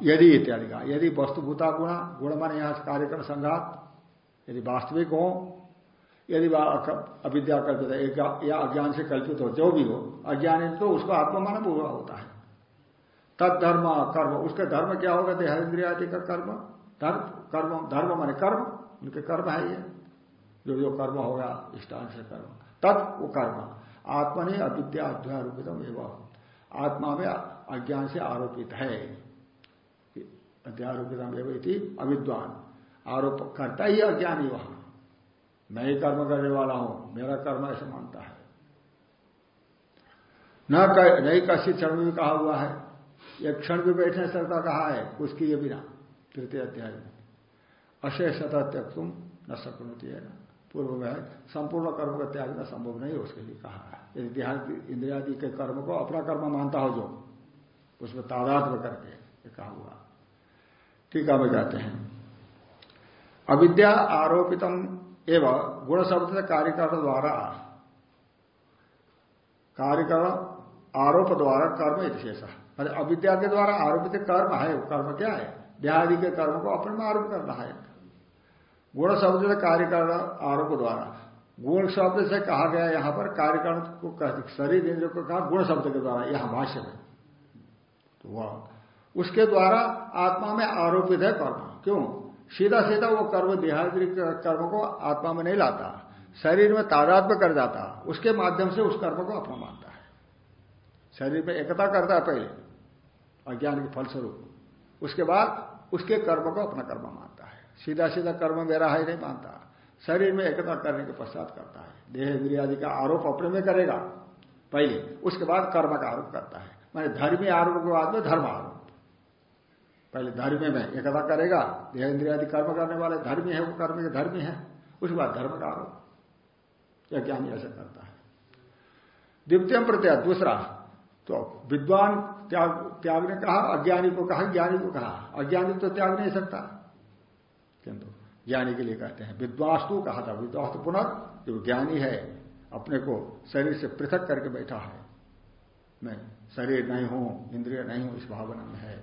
यदि इत्यादि का यदि वस्तुभूता गुणा गुण मान यहाँ कार्यक्रम संघात, यदि वास्तविक हो, यदि अविद्या कल्पित या अज्ञान से कल्पित हो, जो भी हो, अज्ञान तो उसको आत्मा पूरा होता है। तद धर्म कर्म, उसका धर्म क्या होगा? देह इंद्रियादि का कर्म, धर्म कर्म, धर्म माने कर्म, उनके कर्म है ये। जो जो कर्म होगा, इष्टान से कर्म। तद वो कर्म। आत्मा ने अविद्या अध्यारोपितम एवं। आत्मा में अज्ञान से आरोपित है। अध्यारोपित अविद्वान। आरोप करता ही अज्ञानी वहाँ। मैं ही कर्म करने वाला हूँ, मेरा कर्म ऐसा मानता है। न नहीं कशित क्षण में कहा हुआ है। एक क्षण भी बैठने सकता कहा है? उसकी ये बिना, तृतीय अध्याय में। अशेष त्याग तुम न सकती है ना पूर्व में संपूर्ण कर्म का त्यागना संभव नहीं उसके लिए कहा है। यदि इंद्रियादि के कर्म को अपना कर्म मानता हो जो। उसमें तादाद में करके कहा हुआ। टीका में कहते हैं। अविद्या आरोपितम एवं गुण शब्द कार्यकरण द्वारा कार्यकरण आरोप द्वारा कर्म विशेष अविद्या के द्वारा आरोपित कर्म है कर्म क्या है? देहादि के कर्म को अपने में आरोप करना है। गुण शब्द से कार्यकरण आरोप द्वारा। गुण शब्द से कहा गया यहाँ पर कार्यकरण को शरीर इंद्र को कहा गुण शब्द के द्वारा, यहाँ भाष्य में। तो वह उसके द्वारा आत्मा में आरोपित है कर्म। क्यों? सीधा सीधा वो कर्म देहादि कर्म को आत्मा में नहीं लाता। शरीर में तादात्म्य कर जाता। उसके माध्यम से उस कर्म को अपना मानता है। शरीर में एकता करता है पहले, अज्ञान के फलस्वरूप। उसके बाद उसके कर्म को अपना कर्म मानता है। सीधा सीधा कर्म मेरा है, नहीं मानता। शरीर में एकता करने के पश्चात करता है। देह इंद्रियादि का आरोप अपने में करेगा, पहले। उसके बाद कर्म का आरोप करता है। मैंने धर्मी आरोप के बाद में धर्म आरोप। पहले धर्म में एकता करेगा देह इंद्रियादि कर्म करने वाले धर्मी है, वो कर्म के धर्मी है, उसके बाद धर्म का आरोप। यह ज्ञानी ऐसा करता है। द्वितीय प्रत्यय, दूसरा तो विद्वान त्याग त्याग ने कहा, अज्ञानी को कहा, ज्ञानी को कहा। अज्ञानी तो त्याग नहीं सकता। किंतु ज्ञानी के लिए कहते हैं, विद्वास्तु कहा था, विद्वास्तु पुनः जो ज्ञानी है, अपने को शरीर से पृथक करके बैठा है। मैं शरीर नहीं हूँ, इंद्रिय नहीं हूँ, इस भावना में है।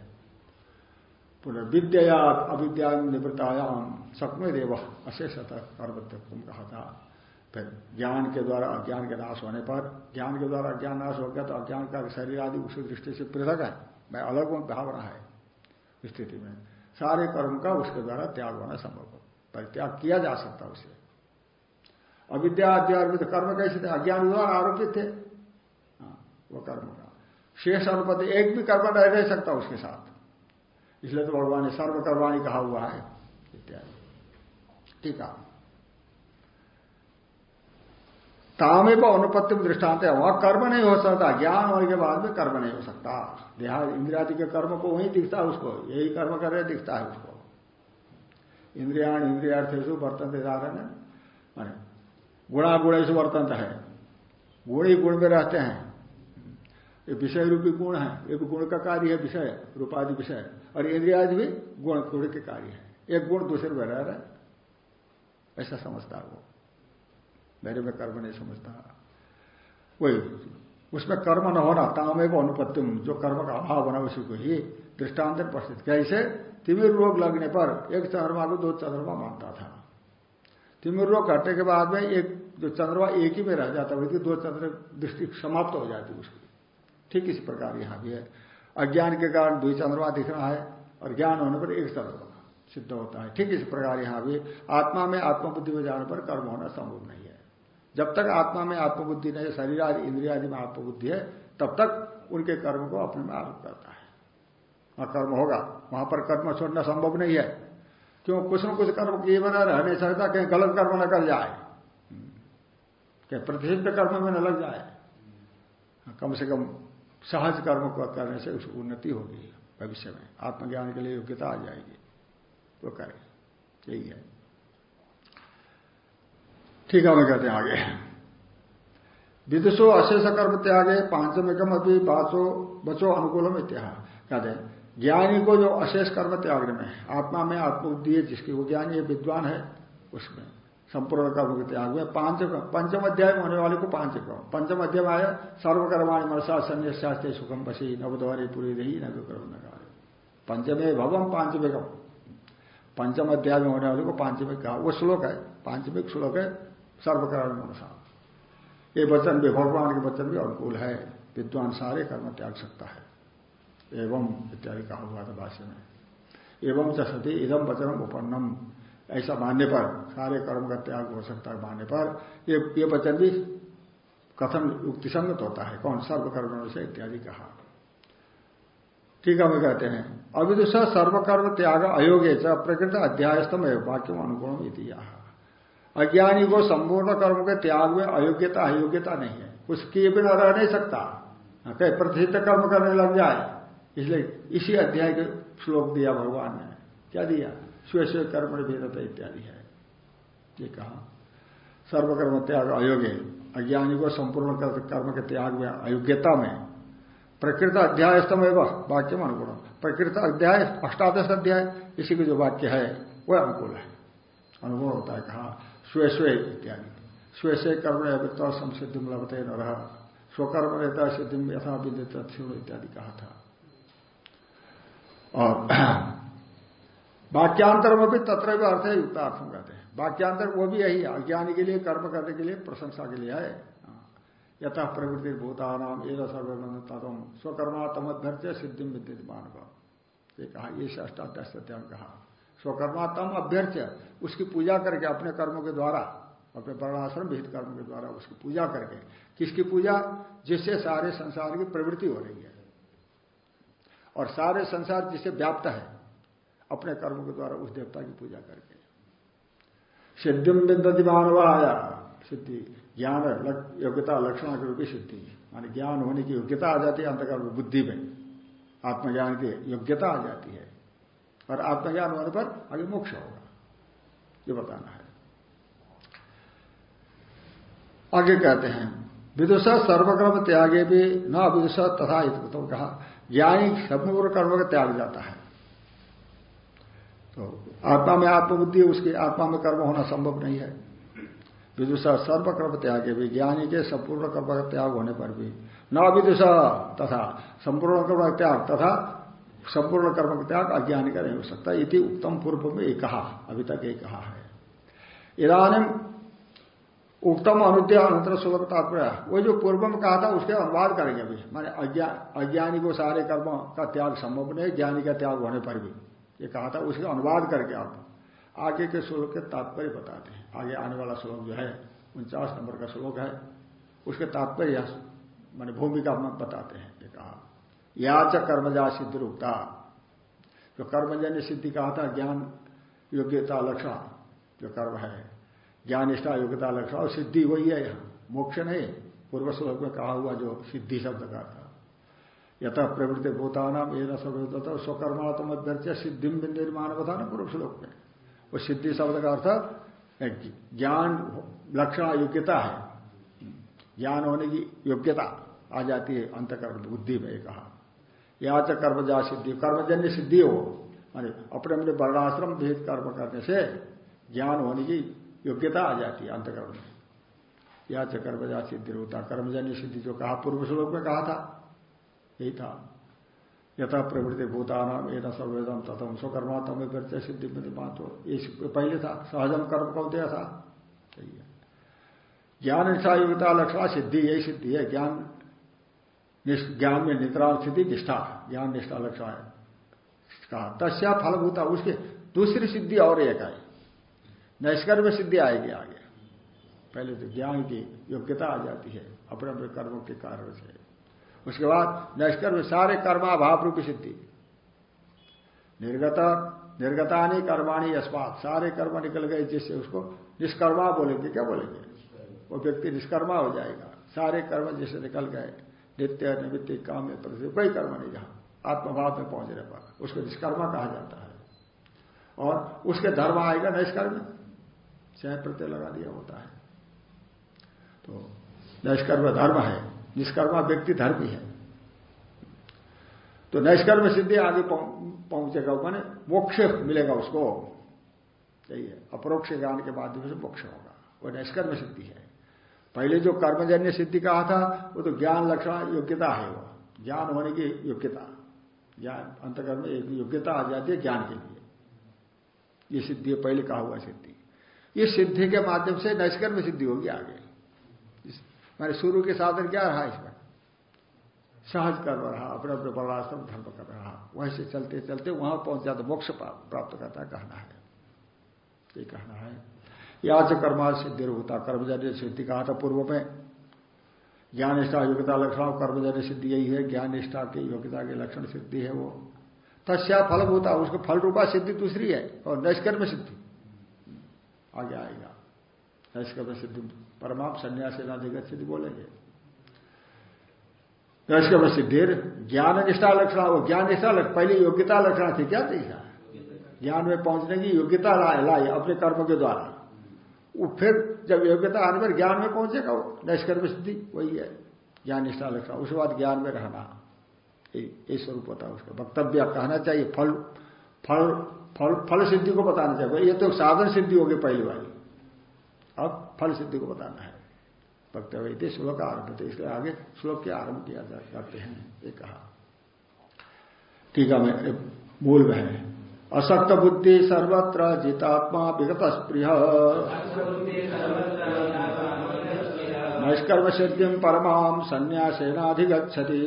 पुनर्विद्या अविद्या निवृत्तायाम सकमे देव, अशेषत कर्मत्य तुम कहा था फिर ज्ञान के द्वारा अज्ञान के नाश होने पर, ज्ञान के द्वारा अज्ञान नाश हो गया तो अज्ञान का शरीर आदि उसी दृष्टि से पृथक है। मैं अलग हूँ, भावना है स्थिति में। सारे कर्म का उसके द्वारा त्याग होना संभव हो, परित्याग किया जा सकता उसे। अविद्या अध्यात्मिक कर्म कैसे थे? अज्ञान द्वारा आरोपित थे। वो कर्म का शेष अनुपति एक भी कर्म नहीं रह सकता उसके साथ। इसलिए तो भगवान ने सर्वकर्माणी कहा हुआ है। इत्यादि। ठीक है। तामेव अनुपत्ति में दृष्टांत है वहाँ कर्म नहीं हो सकता। ज्ञान होने के बाद में कर्म नहीं हो सकता। देहा इंद्रियादि के कर्म को वही दिखता है उसको। यही कर्म कर रहे, दिखता है उसको। इंद्रियाण इंद्रियार्थेशु वर्तन धारण माने गुणा गुणेश वर्तन है। गुण ही गुण में रहते हैं। ये विषय रूपी गुण है। एक गुण का कार्य है, विषय रूपादि विषय और इंद्रियादि भी गुण गुण के कार्य है। एक गुण दूसरे में रह रहा है। ऐसा समझता वो। मेरे में कर्म नहीं समझता। वही। उसमें कर्म न होना तामे को अनुपत्तिम। जो कर्म का अभाव बना, उसी को ही दृष्टांत प्रसिद्ध। कैसे? तिमिर रोग लगने पर एक चंद्रमा को दो चंद्रमा मानता था। तिमिर रोग घटने के बाद में एक, जो चंद्रमा एक ही में रह जाता, वही दो चंद्र दृष्टि समाप्त हो जाती उसकी। ठीक इसी प्रकार यहाँ भी है। अज्ञान के कारण दुई चंद्रमा दिख रहा है और ज्ञान होने पर एक चंद्रमा सिद्ध होता है। ठीक इस प्रकार यहाँ भी आत्मा में आत्मबुद्धि में जाने पर कर्म होना संभव नहीं है। जब तक आत्मा में आत्मबुद्धि नहीं शरीर आदि इंद्रिया आदि में आत्मबुद्धि है, तब तक उनके कर्म को अपने में आरोप करता है। वहाँ कर्म होगा, वहाँ पर कर्म छोड़ना संभव नहीं है। क्यों? कुछ न कुछ कर्म किए बना रह नहीं सकता कहीं गलत कर्म न कर जाए। कहीं प्रतिषिध कर्म में न लग जाए। कम से कम सहज कर्म को करने से उसकी उन्नति होगी, भविष्य में। आत्मज्ञान के लिए योग्यता आ जाएगी। वो करें। यही है। ठीक है मैं कहते हैं आगे। विदुषो अशेष कर्म त्यागे, पांचमिकम अभी बाचो बचो अनुकूलम इत्या कहते हैं, ज्ञानी को जो अशेष कर्म त्यागने में, आत्मा में आत्मबुद्धि है, जिसकी वो ज्ञानी विद्वान है, उसमें संपूर्ण कर्म के त्याग में पाँच पंचम अध्याय में होने वाले को पाँच क्रम। पंचम अध्याय आया, सर्वकर्माणी मनसा संन्यास सुखम बसी नवद्वारे पूरी रही न कर्म न पंचमे भवम पांचमिकम पंचम अध्याय में होने वाले को पांचमिक कहा वो श्लोक है पांचमिक श्लोक है सर्वकर्म मनसा। ये वचन भी, भगवान के वचन भी अनुकूल है। विद्वान सारे कर्म त्याग सकता है। एवं इत्यादि कहा हुआ था भाष्य में। एवं च सती इदम वचनम उपन्नम। ऐसा मानने पर, सारे कर्म का त्याग हो सकता है मानने पर। ये ये वचन भी कथन युक्तिसंगत होता है। कौन? सर्वकर्म से इत्यादि कहा। ठीक है कहते हैं अविदुषा सर्वकर्म त्याग अयोग्य च प्रकृत अध्यायस्तम वाक्य अनुगुण इतिहा अज्ञानी को संपूर्ण कर्म के त्याग में अयोग्यता अयोग्यता नहीं है। कुछ किए बिना रह नहीं सकता। कहीं प्रतिष्ठ कर्म करने लग जाए। इसलिए इसी अध्याय के श्लोक दिया भगवान ने। क्या दिया? स्वे स्वे कर्म भेदता इत्यादि है। ये कहा। सर्वकर्म त्याग अयोग्य अज्ञानी को संपूर्ण कर्म के त्याग में, अयोग्यता में। प्रकृत अध्यायस्तम एवं वाक्य में अनुकूल प्रकृत अध्याय अष्टादश अध्याय, इसी के जो वाक्य है, वह अनुकूल है। अनुकूल होता है कहा स्वे स्वे इत्यादि। स्वे कर्म अवृत्त संसिद्धि लभते न रहा स्वकर्म रहता सिद्धि यथा विदित इत्यादि कहा था। और वाक्यांतर में भी तत्र भी अर्थ है युक्तार्थ कहते हैं। वाक्यांतर वो भी यही अज्ञानी के लिए, कर्म करने के लिए, प्रशंसा के लिए है। यथा प्रवृत्ति भूतानाम एवं सर्वतम स्वकर्मात्म अभ्यर्थ सिद्धि विद्युत मानव ये कहा, ये अष्टाध्याय सत्याम कहा। स्वकर्मात्म अभ्यर्थ्य उसकी पूजा करके अपने कर्मों के द्वारा, अपने वर्णाश्रम विहित कर्म के द्वारा उसकी पूजा करके, किसकी पूजा? जिससे सारे संसार की प्रवृत्ति हो रही है। और सारे संसार जिससे व्याप्त है अपने कर्म के द्वारा उस देवता की पूजा करके। सिद्धिम विद्वति मानव आया सिद्धि, ज्ञान योग्यता, लक्षण के रूप सिद्धि। मानी ज्ञान होने की योग्यता आ जाती है अंतकर्म बुद्धि में। आत्मज्ञान की योग्यता आ जाती है। और आत्मज्ञान होने पर आगे मोक्ष होगा। ये बताना है। आगे कहते हैं, विदुषा सर्वकर्म त्यागे भी न विदुषा तथा तो कहा, ज्ञानी सर्वपूर्ण कर्म का त्याग जाता है। तो आत्मा में आत्मबुद्धि, उसकी आत्मा में कर्म होना संभव नहीं है। विदुषा सर्वकर्म त्याग भी ज्ञानी के संपूर्ण कर्म का त्याग होने पर भी। न विदुषा, तथा संपूर्ण कर्म का त्याग तथा संपूर्ण कर्म का त्याग अज्ञानी का नहीं हो सकता, इति उत्तम पूर्व में एक कहा, अभी तक एक कहा है। इधानी उत्तम अनुद्या, अनंतर श्लोक तात्पर्य, वो जो पूर्व में कहा था, उसके अनुवाद करेंगे अभी। माने अज्ञानी को सारे कर्म का त्याग संभव नहीं, ज्ञानी का त्याग होने पर भी। ये कहा था उसके अनुवाद करके आप आगे के श्लोक के तात्पर्य बताते हैं। आगे आने वाला श्लोक जो है, उनचास नंबर का श्लोक है, उसके तात्पर्य मान भूमिका में बताते हैं, ये कहा। याच कर्मजा सिद्धि रुकता जो कर्मजन्य सिद्धि कहा था, ज्ञान योग्यता लक्षण जो कर्म है, ज्ञान निष्ठा योग्यता लक्षण और सिद्धि वही है यहाँ। मोक्ष नहीं, पूर्व श्लोक में कहा हुआ जो सिद्धि शब्द का था। यथ प्रवृत्ति भूतानाम ये न स्वकर्मा तुम अभ्यर्थ सिद्धि में निर्माण बता ना पूर्व श्लोक में वो सिद्धि शब्द का अर्थ ज्ञान लक्षण योग्यता है। ज्ञान होने की योग्यता आ जाती है अंतकर्म बुद्धि में कहा। या च कर्मजा सिद्धि, कर्मजन्य सिद्धि हो। मानी अपने अपने वर्णाश्रम भेद कर्म करने से ज्ञान होने की योग्यता आ जाती है अंतकर्म में। या च कर्मजा सिद्धि होता, कर्मजन्य सिद्धि जो कहा पूर्व श्लोक में कहा था। यही था यथा प्रवृत्ति भूतानाम ये सर्वेदम तथम स्वकर्मा तम परिचय सिद्धि में बात हो ये पहले था सहजम कर्म कौन दिया था। सही है। ज्ञान निष्ठा योग्यता लक्षणा सिद्धि, यही सिद्धि है। ज्ञान ज्ञान में नित्राण स्थिति निष्ठा ज्ञान, निष्ठा लक्षण है। कहा, तस्या फलभूता, उसके दूसरी सिद्धि और एक आई नैष्कर्म सिद्धि आएगी आगे। पहले तो ज्ञान की योग्यता आ जाती है, अपने अपने कर्मों के कारण से। उसके बाद नष्कर्म, सारे कर्माभाव रूपी सिद्धि। निर्गत, निर्गतानी कर्माणी अस्पात सारे कर्म निकल गए जिससे उसको निष्कर्मा बोलेंगे, क्या बोलेंगे? वो व्यक्ति निष्कर्मा हो जाएगा। सारे कर्म जिससे निकल गए, नित्य, निमित्त काम में प्रति कोई कर्म नहीं जहाँ आत्मभाव में पहुँचने पर उसको निष्कर्मा कहा जाता है। और उसके धर्म आएगा निष्कर्म। चाहे प्रत्यय लगा दिया होता है। तो निष्कर्म धर्म है। निष्कर्मा व्यक्ति धर्मी है। तो नैष्कर्म सिद्धि आगे पहुंचेगा मैंने मोक्ष मिलेगा उसको। यही है। अपरोक्ष ज्ञान के माध्यम से मोक्ष होगा। वो नैष्कर्म सिद्धि है। पहले जो कर्मजन्य सिद्धि कहा था, वो तो ज्ञान लक्षण योग्यता है वो। ज्ञान होने की योग्यता। ज्ञान, अंतकर्म एक योग्यता आ जाती है ज्ञान के लिए। ये सिद्धि पहले कहा हुआ सिद्धि। ये सिद्धि के माध्यम से नैष्कर्म सिद्धि होगी आगे। मैंने शुरू के साधन क्या रहा इसमें? सहज कर्म रहा, अपने अपने वर्णाश्रम धर्म कर रहा। वहीं से चलते चलते वहाँ पहुँच जाता, मोक्ष प्राप्त करता कहना है। ये कहना है। याच कर्मा सिद्धि होता कर्मजन्य सिद्धि कहा था पूर्व में। ज्ञान निष्ठा योग्यता लक्षण, कर्मजन्य सिद्धि यही है ज्ञान निष्ठा की योग्यता के लक्षण सिद्धि है वो। तस्या फल होता उसको फल रूपा सिद्धि दूसरी है, और नैष्कर्म सिद्धि। आगे आएगा। नैष्कर्म सिद्धि परमाप संन्यास सिद्धि बोलेंगे नैष्कर्म सिद्धि ज्ञान निष्ठा लक्षण, वो ज्ञान निष्ठा लक्षण पहले योग्यता लक्षण थी क्या थी ज्ञान में पहुँचने की योग्यता लाए लाई अपने कर्म के द्वारा। वो फिर जब योग्यता आने पर ज्ञान में पहुंचेगा, वो नैष्कर्म सिद्धि, वही है। ज्ञान निष्ठा लक्षण, उसके बाद ज्ञान में रहना। ये स्वरूप होता है उसका। वक्तव्य कहना चाहिए, फल फल फल फल सिद्धि को बताना चाहिए। ये तो साधन सिद्धि होगी पहली वाली। अब फल सिद्धि को बताना है। वक्तव्य थे श्लोक आरंभ थे इसलिए आगे श्लोक के आरंभ किया जाते हैं। ये कहा। टीका में मूल में है। असक्त बुद्धि सर्वत्र जितात्मा विगत स्प्रिय नैष्कर्म सिद्धि परमाम संन्यासेनाधिगछति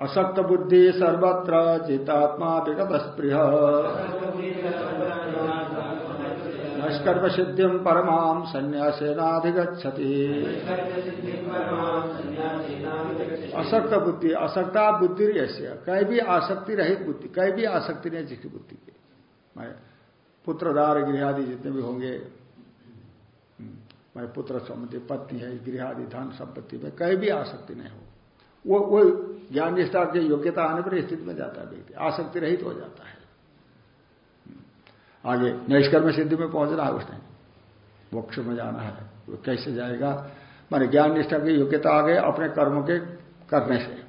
असक्त बुद्धि सर्वत्र जितात्मा विगत स्प्रिय नष्कर्म सिद्धि परमाम संन्यासेनाधिगछति असक्त बुद्धि असक्ता बुद्धि ऐसे कहीं भी आसक्ति रहित बुद्धि, कहीं भी आसक्ति नहीं जिसकी बुद्धि की। मैं पुत्रदार, गृहादि जितने भी होंगे, मैं पुत्र संबंधी पत्नी है गृह आदि धन संपत्ति में कहीं भी आसक्ति नहीं हो। वो वो ज्ञान निष्ठा की योग्यता आने पर स्थिति में जाता है व्यक्ति। आसक्ति रहित हो जाता है। आगे नैष्कर्म सिद्धि में पहुँचना है उसने मोक्ष में जाना है। वो कैसे जाएगा? माने ज्ञान निष्ठा की योग्यता आ गई अपने कर्म के करने से।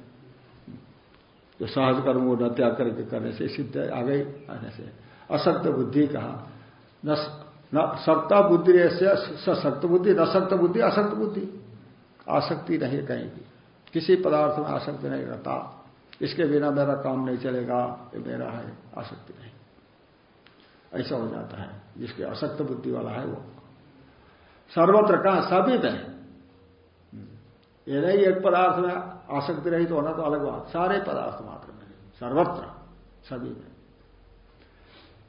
जो सहज कर्म वो न त्याग करके करने से सिद्ध आ गई, आने से। असक्त बुद्धि कहा। न सक्ता बुद्धि सशक्त बुद्धि, न सक्त बुद्धि, असक्त बुद्धि। आसक्ति नहीं कहीं भी। किसी पदार्थ में आसक्ति नहीं रहता। इसके बिना मेरा काम नहीं चलेगा। ये मेरा है, आसक्ति नहीं। ऐसा हो जाता है। जिसके असक्त बुद्धि वाला है वो। सर्वत्र कहा सभी में ये नहीं एक पदार्थ में आसक्ति रही तो होना तो अलग बात। सारे पदार्थ मात्र में सर्वत्र सभी में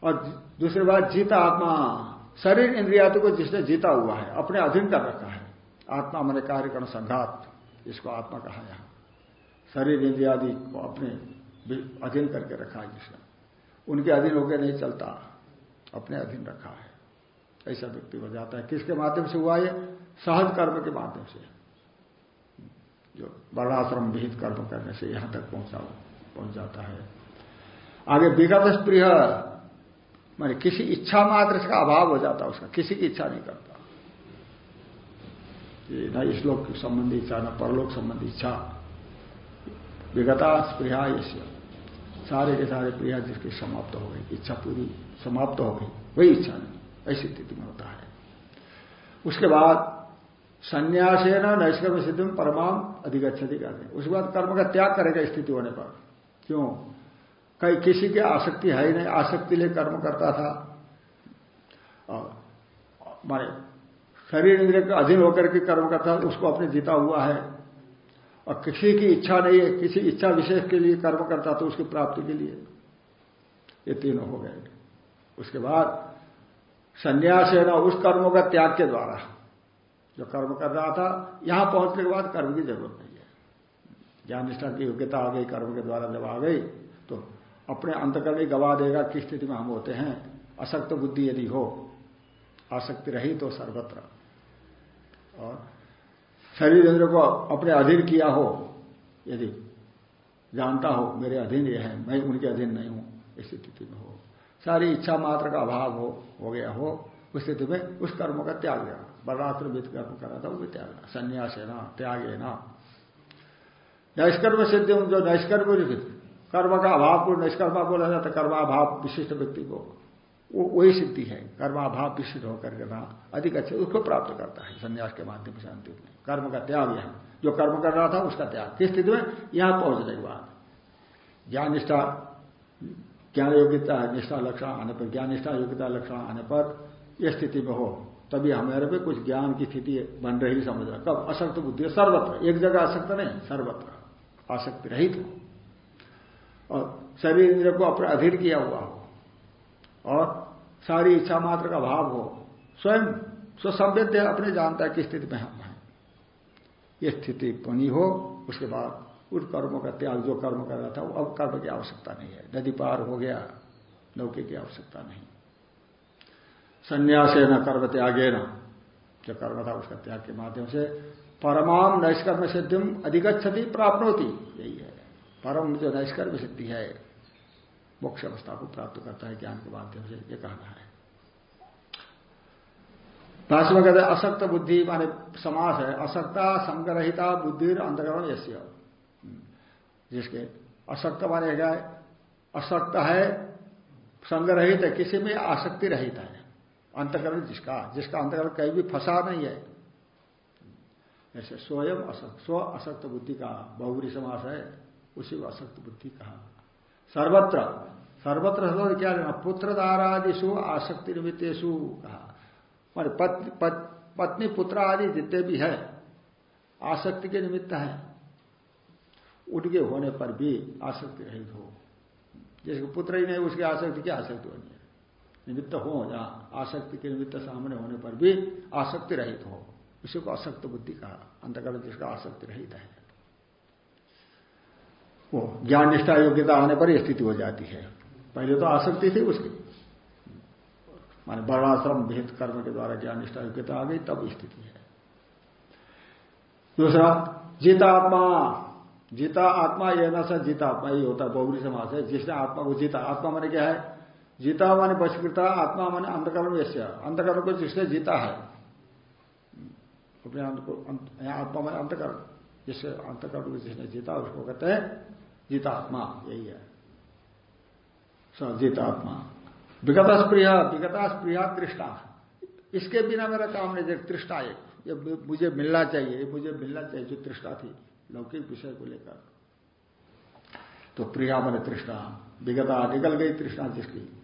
और दूसरी बात, जीता आत्मा। शरीर इंद्रियादि को जिसने जीता हुआ है, अपने अधीन कर रखा है। आत्मा मैंने कार्यकरण संघात, इसको आत्मा कहा यहाँ। शरीर इंद्रियादि को अपने अधीन करके रखा है जिसने। उनके अधीन होकर नहीं चलता। अपने अधीन रखा है। ऐसा व्यक्ति हो जाता है। किसके माध्यम से हुआ ये? सहज कर्म के माध्यम से। जो वर्णाश्रम विहित कर्म करने से यहाँ तक पहुँचा, पहुँच जाता है। आगे विगत स्प्रिय माने किसी इच्छा मात्र का अभाव हो जाता है उसका। किसी की इच्छा नहीं करता। न इस्लोक संबंधी इच्छा, न परलोक संबंधी इच्छा। विगता स्प्रिया सारे के सारे प्रिया जिसकी समाप्त हो गई। इच्छा पूरी समाप्त हो गई। वही इच्छा नहीं ऐसी स्थिति में होता है। उसके बाद संन्यासे ना नैष्कर्म सिद्धि में परमाम अधिगछति करते हैं। उसके बाद कर्म का त्याग करेगा स्थिति होने पर। क्यों? कहीं किसी की आसक्ति है ही नहीं। आसक्ति लिए कर्म करता था। और माने शरीर इंद्रिय के अधीन होकर के कर्म करता था, उसको अपने जीता हुआ है। और किसी की इच्छा नहीं है, किसी इच्छा विशेष के लिए कर्म करता तो उसकी प्राप्ति के लिए। ये तीनों हो गए। उसके बाद संन्यास है ना, उस कर्मों का त्याग के द्वारा। जो कर्म कर रहा था, यहाँ पहुँचने के बाद कर्म की ज़रूरत नहीं है। ज्ञान निष्ठा की योग्यता आ गई, कर्म के द्वारा जब आ गई तो अपने अंतकर्णी गवा देगा किस स्थिति में हम होते हैं। असक्त बुद्धि यदि हो, आसक्ति रही तो सर्वत्र। और शरीर इंद्र को अपने अधीन किया हो, यदि जानता हो, मेरे अधीन ये है, मैं उनके अधीन नहीं हूँ, इस स्थिति में हो। सारी इच्छा मात्र का अभाव हो हो गया, हो, उस स्थिति में उस कर्म का त्याग देना। वर्णाश्र वित्त कर्म करा था, वो भी त्यागना संन्यास है ना त्याग है ना नैष्कर्म सिद्धि जो नैष्कर्म कर्म का अभाव को निष्कर्मा बोला जाता कर्माभाव विशिष्ट व्यक्ति को। वो, वही सिद्धि है, कर्माभाव विशिष्ट होकर के ना, अधिक अच्छे उसको प्राप्त करता है, संन्यास के माध्यम से अंतिम में कर्म का त्याग यहाँ जो कर्म कर रहा था, उसका त्याग। किस स्थिति में? यहाँ पहुँचने के बाद। ज्ञान निष्ठा ज्ञान योग्यता निष्ठा लक्षण आने पर, ज्ञान निष्ठा योग्यता लक्षण आने पर यह स्थिति में हो। तभी हमारे पे कुछ ज्ञान की स्थिति बन रही समझ रहा कब असक्त बुद्धि सर्वत्र। एक जगह असक्त नहीं, सर्वत्र। आसक्ति रहित हो। और शरीर इंद्र को अपने अधीर किया हुआ हो। और सारी इच्छा मात्र का भाव हो। स्वयं स्वसंवेद अपने जानता है कि स्थिति में हम हैं। ये स्थिति बनी हो, उसके बाद उस कर्मों का त्याग, जो कर्म कर रहा था, वो अब कर्म की आवश्यकता नहीं है। नदी पार हो गया, नौके की आवश्यकता नहीं। संन्यास है न कर्म त्यागे न जो कर्म था, उसका त्याग के माध्यम से परमाम नैष्कर्म सिद्धिम अधिगछति प्राप्त होती यही है। परम जो नैष्कर्म सिद्धि है, मोक्ष अवस्था को प्राप्त करता है ज्ञान के माध्यम से, ये कहना है। भाष्य में कहते असक्त बुद्धि, माने समास है, असक्ता, संग्रहिता बुद्धि अंतकरण यश्य जिसके असक्त माने गया असक्त है, संग्रहित है, किसी में आसक्ति रहित है। अंतकरण जिसका जिसका अंतकरण कहीं भी फंसा नहीं है। ऐसे स्वयं असक्त, स्व असक्त बुद्धि का बहुरी समास है, उसी को असक्त बुद्धि कहा। सर्वत्र सर्वत्र क्या लेना पुत्र दारादिशु आसक्ति निमित्तेशु कहा। मान पत्नी पुत्र आदि जितने भी है, आसक्ति के निमित्त है। उनके होने पर भी आसक्ति रहित हो। जिसको पुत्र ही नहीं, उसकी आसक्ति की आसक्ति होनी है। निमित्त हो जहाँ आसक्ति के निमित्त सामने होने पर भी आसक्ति रहित हो। उसी को असक्त बुद्धि कहा। अंतकरण जिसका आसक्ति रहित है। वो ज्ञान निष्ठा योग्यता आने पर स्थिति हो जाती है। पहले तो आसक्ति थी उसकी। माने वर्णाश्रम, भेद, कर्म के द्वारा ज्ञान निष्ठा योग्यता आ गई, तब स्थिति है। दूसरा जीता आत्मा जीता आत्मा यह न सा जीता आत्मा ही होता है बहुरी समाज है। जिसने आत्मा को जीता। आत्मा मैंने क्या है? जीता माने बचकृता आत्मा माने अंधकरण ऐसे अंधकरण को जिसने जीता है। अपने आत्मा माने अंतकरण। जिससे अंतकरण को जिसने जीता, उसको कहते हैं जीतात्मा यही है। जीतात्मा विगत प्रिय विगता प्रिया तृष्णा इसके बिना मेरा काम नहीं, देख तृष्णा एक। ये मुझे मिलना चाहिए, ये मुझे मिलना चाहिए, जो तृष्णा थी। लौकिक विषय को लेकर। तो प्रिया मन तृष्णा, विगता निकल गई तृष्णा जिसकी।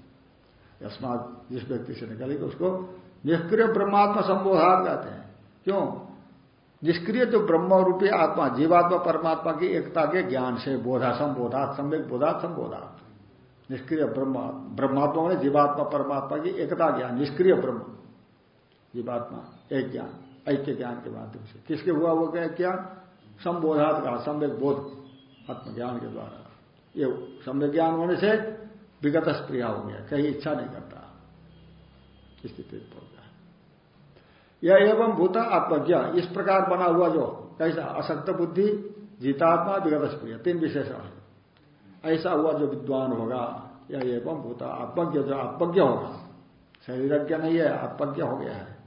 अस्मात जिस व्यक्ति से निकलेगी उसको निष्क्रिय ब्रह्मात्मा संबोधात कहते हैं। क्यों? निष्क्रिय जो ब्रह्म रूपी आत्मा, जीवात्मा, परमात्मा की एकता के ज्ञान से बोधा संबोधात, सम्यक बोधात, संबोधात। निष्क्रिय ब्रह्म, ब्रह्मात्मा ने जीवात्मा, परमात्मा की एकता ज्ञान, निष्क्रिय ब्रह्म। जीवात्मा, एक ज्ञान, ऐक्य ज्ञान के माध्यम से। किसके हुआ वो क्या ज्ञान? संबोधात का सम्यक बोध, आत्मज्ञान के द्वारा। ये सम्यक ज्ञान होने से विगत स्प्रिया हो गया, कहीं इच्छा नहीं करता। स्थिति पहुँच। यह एवं भूत आत्मज्ञ, इस प्रकार बना हुआ जो कैसा असक्त बुद्धि, जीतात्मा विगत स्प्रिय तीन विशेषण है। ऐसा हुआ जो विद्वान होगा या एवं भूत आत्मज्ञ जो आत्मज्ञ होगा। शरीरज्ञ नहीं है, आत्मज्ञ हो गया है।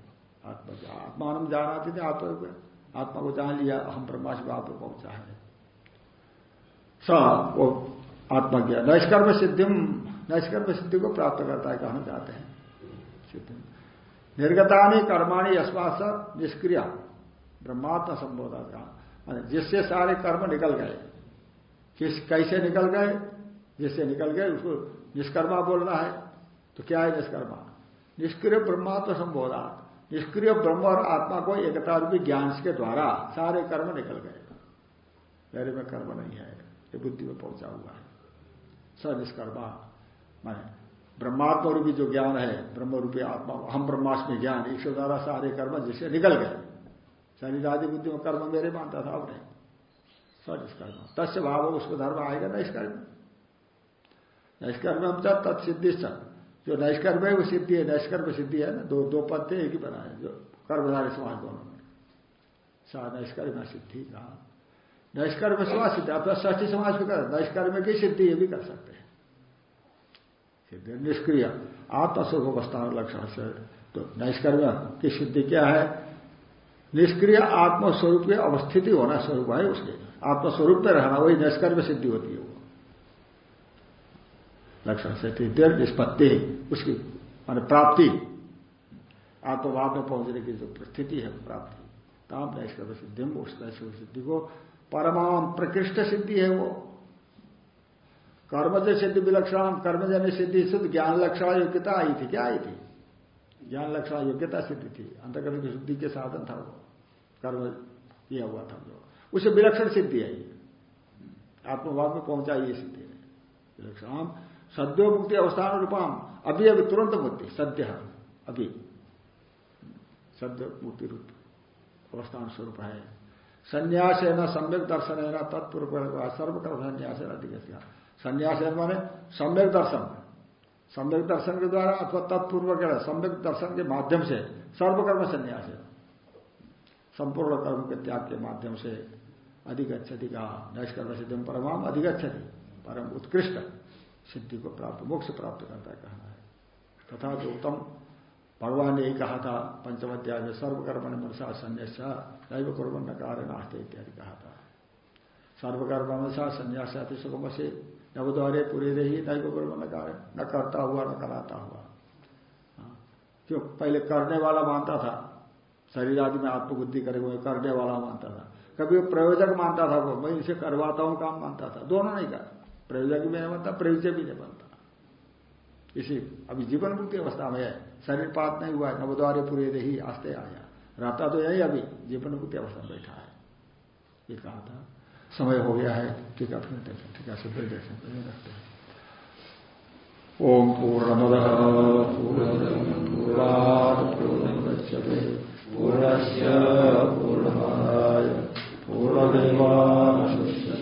आत्मज्ञ आत्मान जाना थे आत्मा आत्मा को जान लिया, हम ब्रह्माश आप पहुँचा है। वो आत्मज्ञ नैष्कर्म सिद्धिम, नैष्कर्म सिद्धि को प्राप्त करता है कहना चाहते हैं? सिद्धि। निर्गतानी कर्माणी अस्मात निष्क्रिय। ब्रह्मात्मा संबोधा का जिससे सारे कर्म निकल गए, किस, कैसे निकल गए, जिससे निकल गए, उसको निष्कर्मा बोलना है। तो क्या है निष्कर्मा? निष्क्रिय ब्रह्मात्म संबोधा। निष्क्रिय ब्रह्म और आत्मा को एकता रूपी ज्ञान के द्वारा सारे कर्म निकल गए। मेरे में कर्म नहीं है। ये बुद्धि में पहुँचा हुआ है। स निष्कर्मा माने ब्रह्मात्मा रूपी जो ज्ञान है ब्रह्म रूपी आत्मा हम ब्रह्मास्मि ज्ञान, ईश्वर द्वारा सारे कर्म जिससे निकल गए। शरीर आदि बुद्धि में कर्म मेरे मानता था अपने। स निष्कर्म तस्य भाव उसको धर्म आएगा नैष्कर्म नैष्कर्म तत्सिद्धि जो नैष्कर्म है, वो सिद्धि है। नैष्कर्म सिद्धि है ना? दो दो पद थे, एक ही बनाए जो कर्मधारी समाज दोनों में। सा नैष्कर्म, सिद्धि कहा नैष्कर्म, समाज सिद्धि। आप ष्ठी समाज को कर, नैष्कर्म की सिद्धि ये भी कर सकते हैं। सिद्धि निष्क्रिय। आत्मस्वरूप अवस्थान लक्षण से। तो नैष्कर्म की सिद्धि क्या है? निष्क्रिय आत्मस्वरूप अवस्थिति होना स्वरूप है उसके। आत्मस्वरूप में रहना, वही नैष्कर्म सिद्धि होती है वो। लक्षण से देर निष्पत्ति, उसकी मान प्राप्ति, आत्मभाव में पहुँचने की जो स्थिति है, प्राप्ति। ताम नैष्कर्म सिद्धि उस नैष्कर्म सिद्धि को परमाम प्रकृष्ट सिद्धि है वो। कर्मज सिद्धि विलक्षण कर्मजन्य सिद्धि सिद्ध ज्ञान लक्षण योग्यता आई थी। क्या आई थी? ज्ञान लक्षण योग्यता सिद्धि थी। अंतकरण की शुद्धि के साधन था वो। कर्म किया हुआ था जो। उसे विलक्षण सिद्धि आई। आत्मभाव में पहुंचाई ये सिद्धि। है विलक्षण। सद्यो मुक्ति अवस्थान रूपाम अभी अभी तुरंत मुक्ति सद्य। अभी। सद्य मुक्ति रूप अवस्थान स्वरूप है। संन्यास है न सम्यक दर्शन है ना तत्पूर्व सर्वकर्म संन्यास है अधिक संन्यास है माने सम्यक दर्शन। सम्यक दर्शन के द्वारा अथवा तत्पूर्व सम्यक दर्शन के माध्यम से सर्वकर्म संन्यास है संपूर्ण कर्म के त्याग के माध्यम से अधिक अच्छति का। नैष्कर्म सिद्धि परमाम अधिक अच्छति परम उत्कृष्ट। सिद्धि को प्राप्त, मोक्ष प्राप्त करता है कहना है। तथा उत्तम भगवान ने ही कहा था, पंचम अध्याय में ने मनसा संन्यास दैव कुर्बन कार्य नास्ते इत्यादि कहा था। सर्वकर्म मनसा संन्यास अति सुगम से नवद्वारे पूरे रही दैव कुर्बन कार्य न करता हुआ, न कराता हुआ। हाँ। क्यों? पहले करने वाला मानता था। शरीर आदि में आत्मबुद्धि करे हुए करने वाला मानता था। कभी प्रयोजक मानता था वो, मैं इसे करवाता हूँ, काम मानता था। दोनों नहीं कर प्रयोजक भी नहीं बनता प्रयोजक भी नहीं बनता इसी, अभी जीवन मुक्ति अवस्था में है। शरीर पात नहीं हुआ है, नवद्वारे पूरे रही आस्ते आया। रहता तो यही अभी जीवन मुक्ति अवस्था में बैठा है। ये कहा था। समय हो गया है। ठीक है, फिर देखें ठीक है फिर देखें रखते हैं। ओम पूर्णमद पूर्णस्य पूर्णमाय पूर्णमेवावशिष्य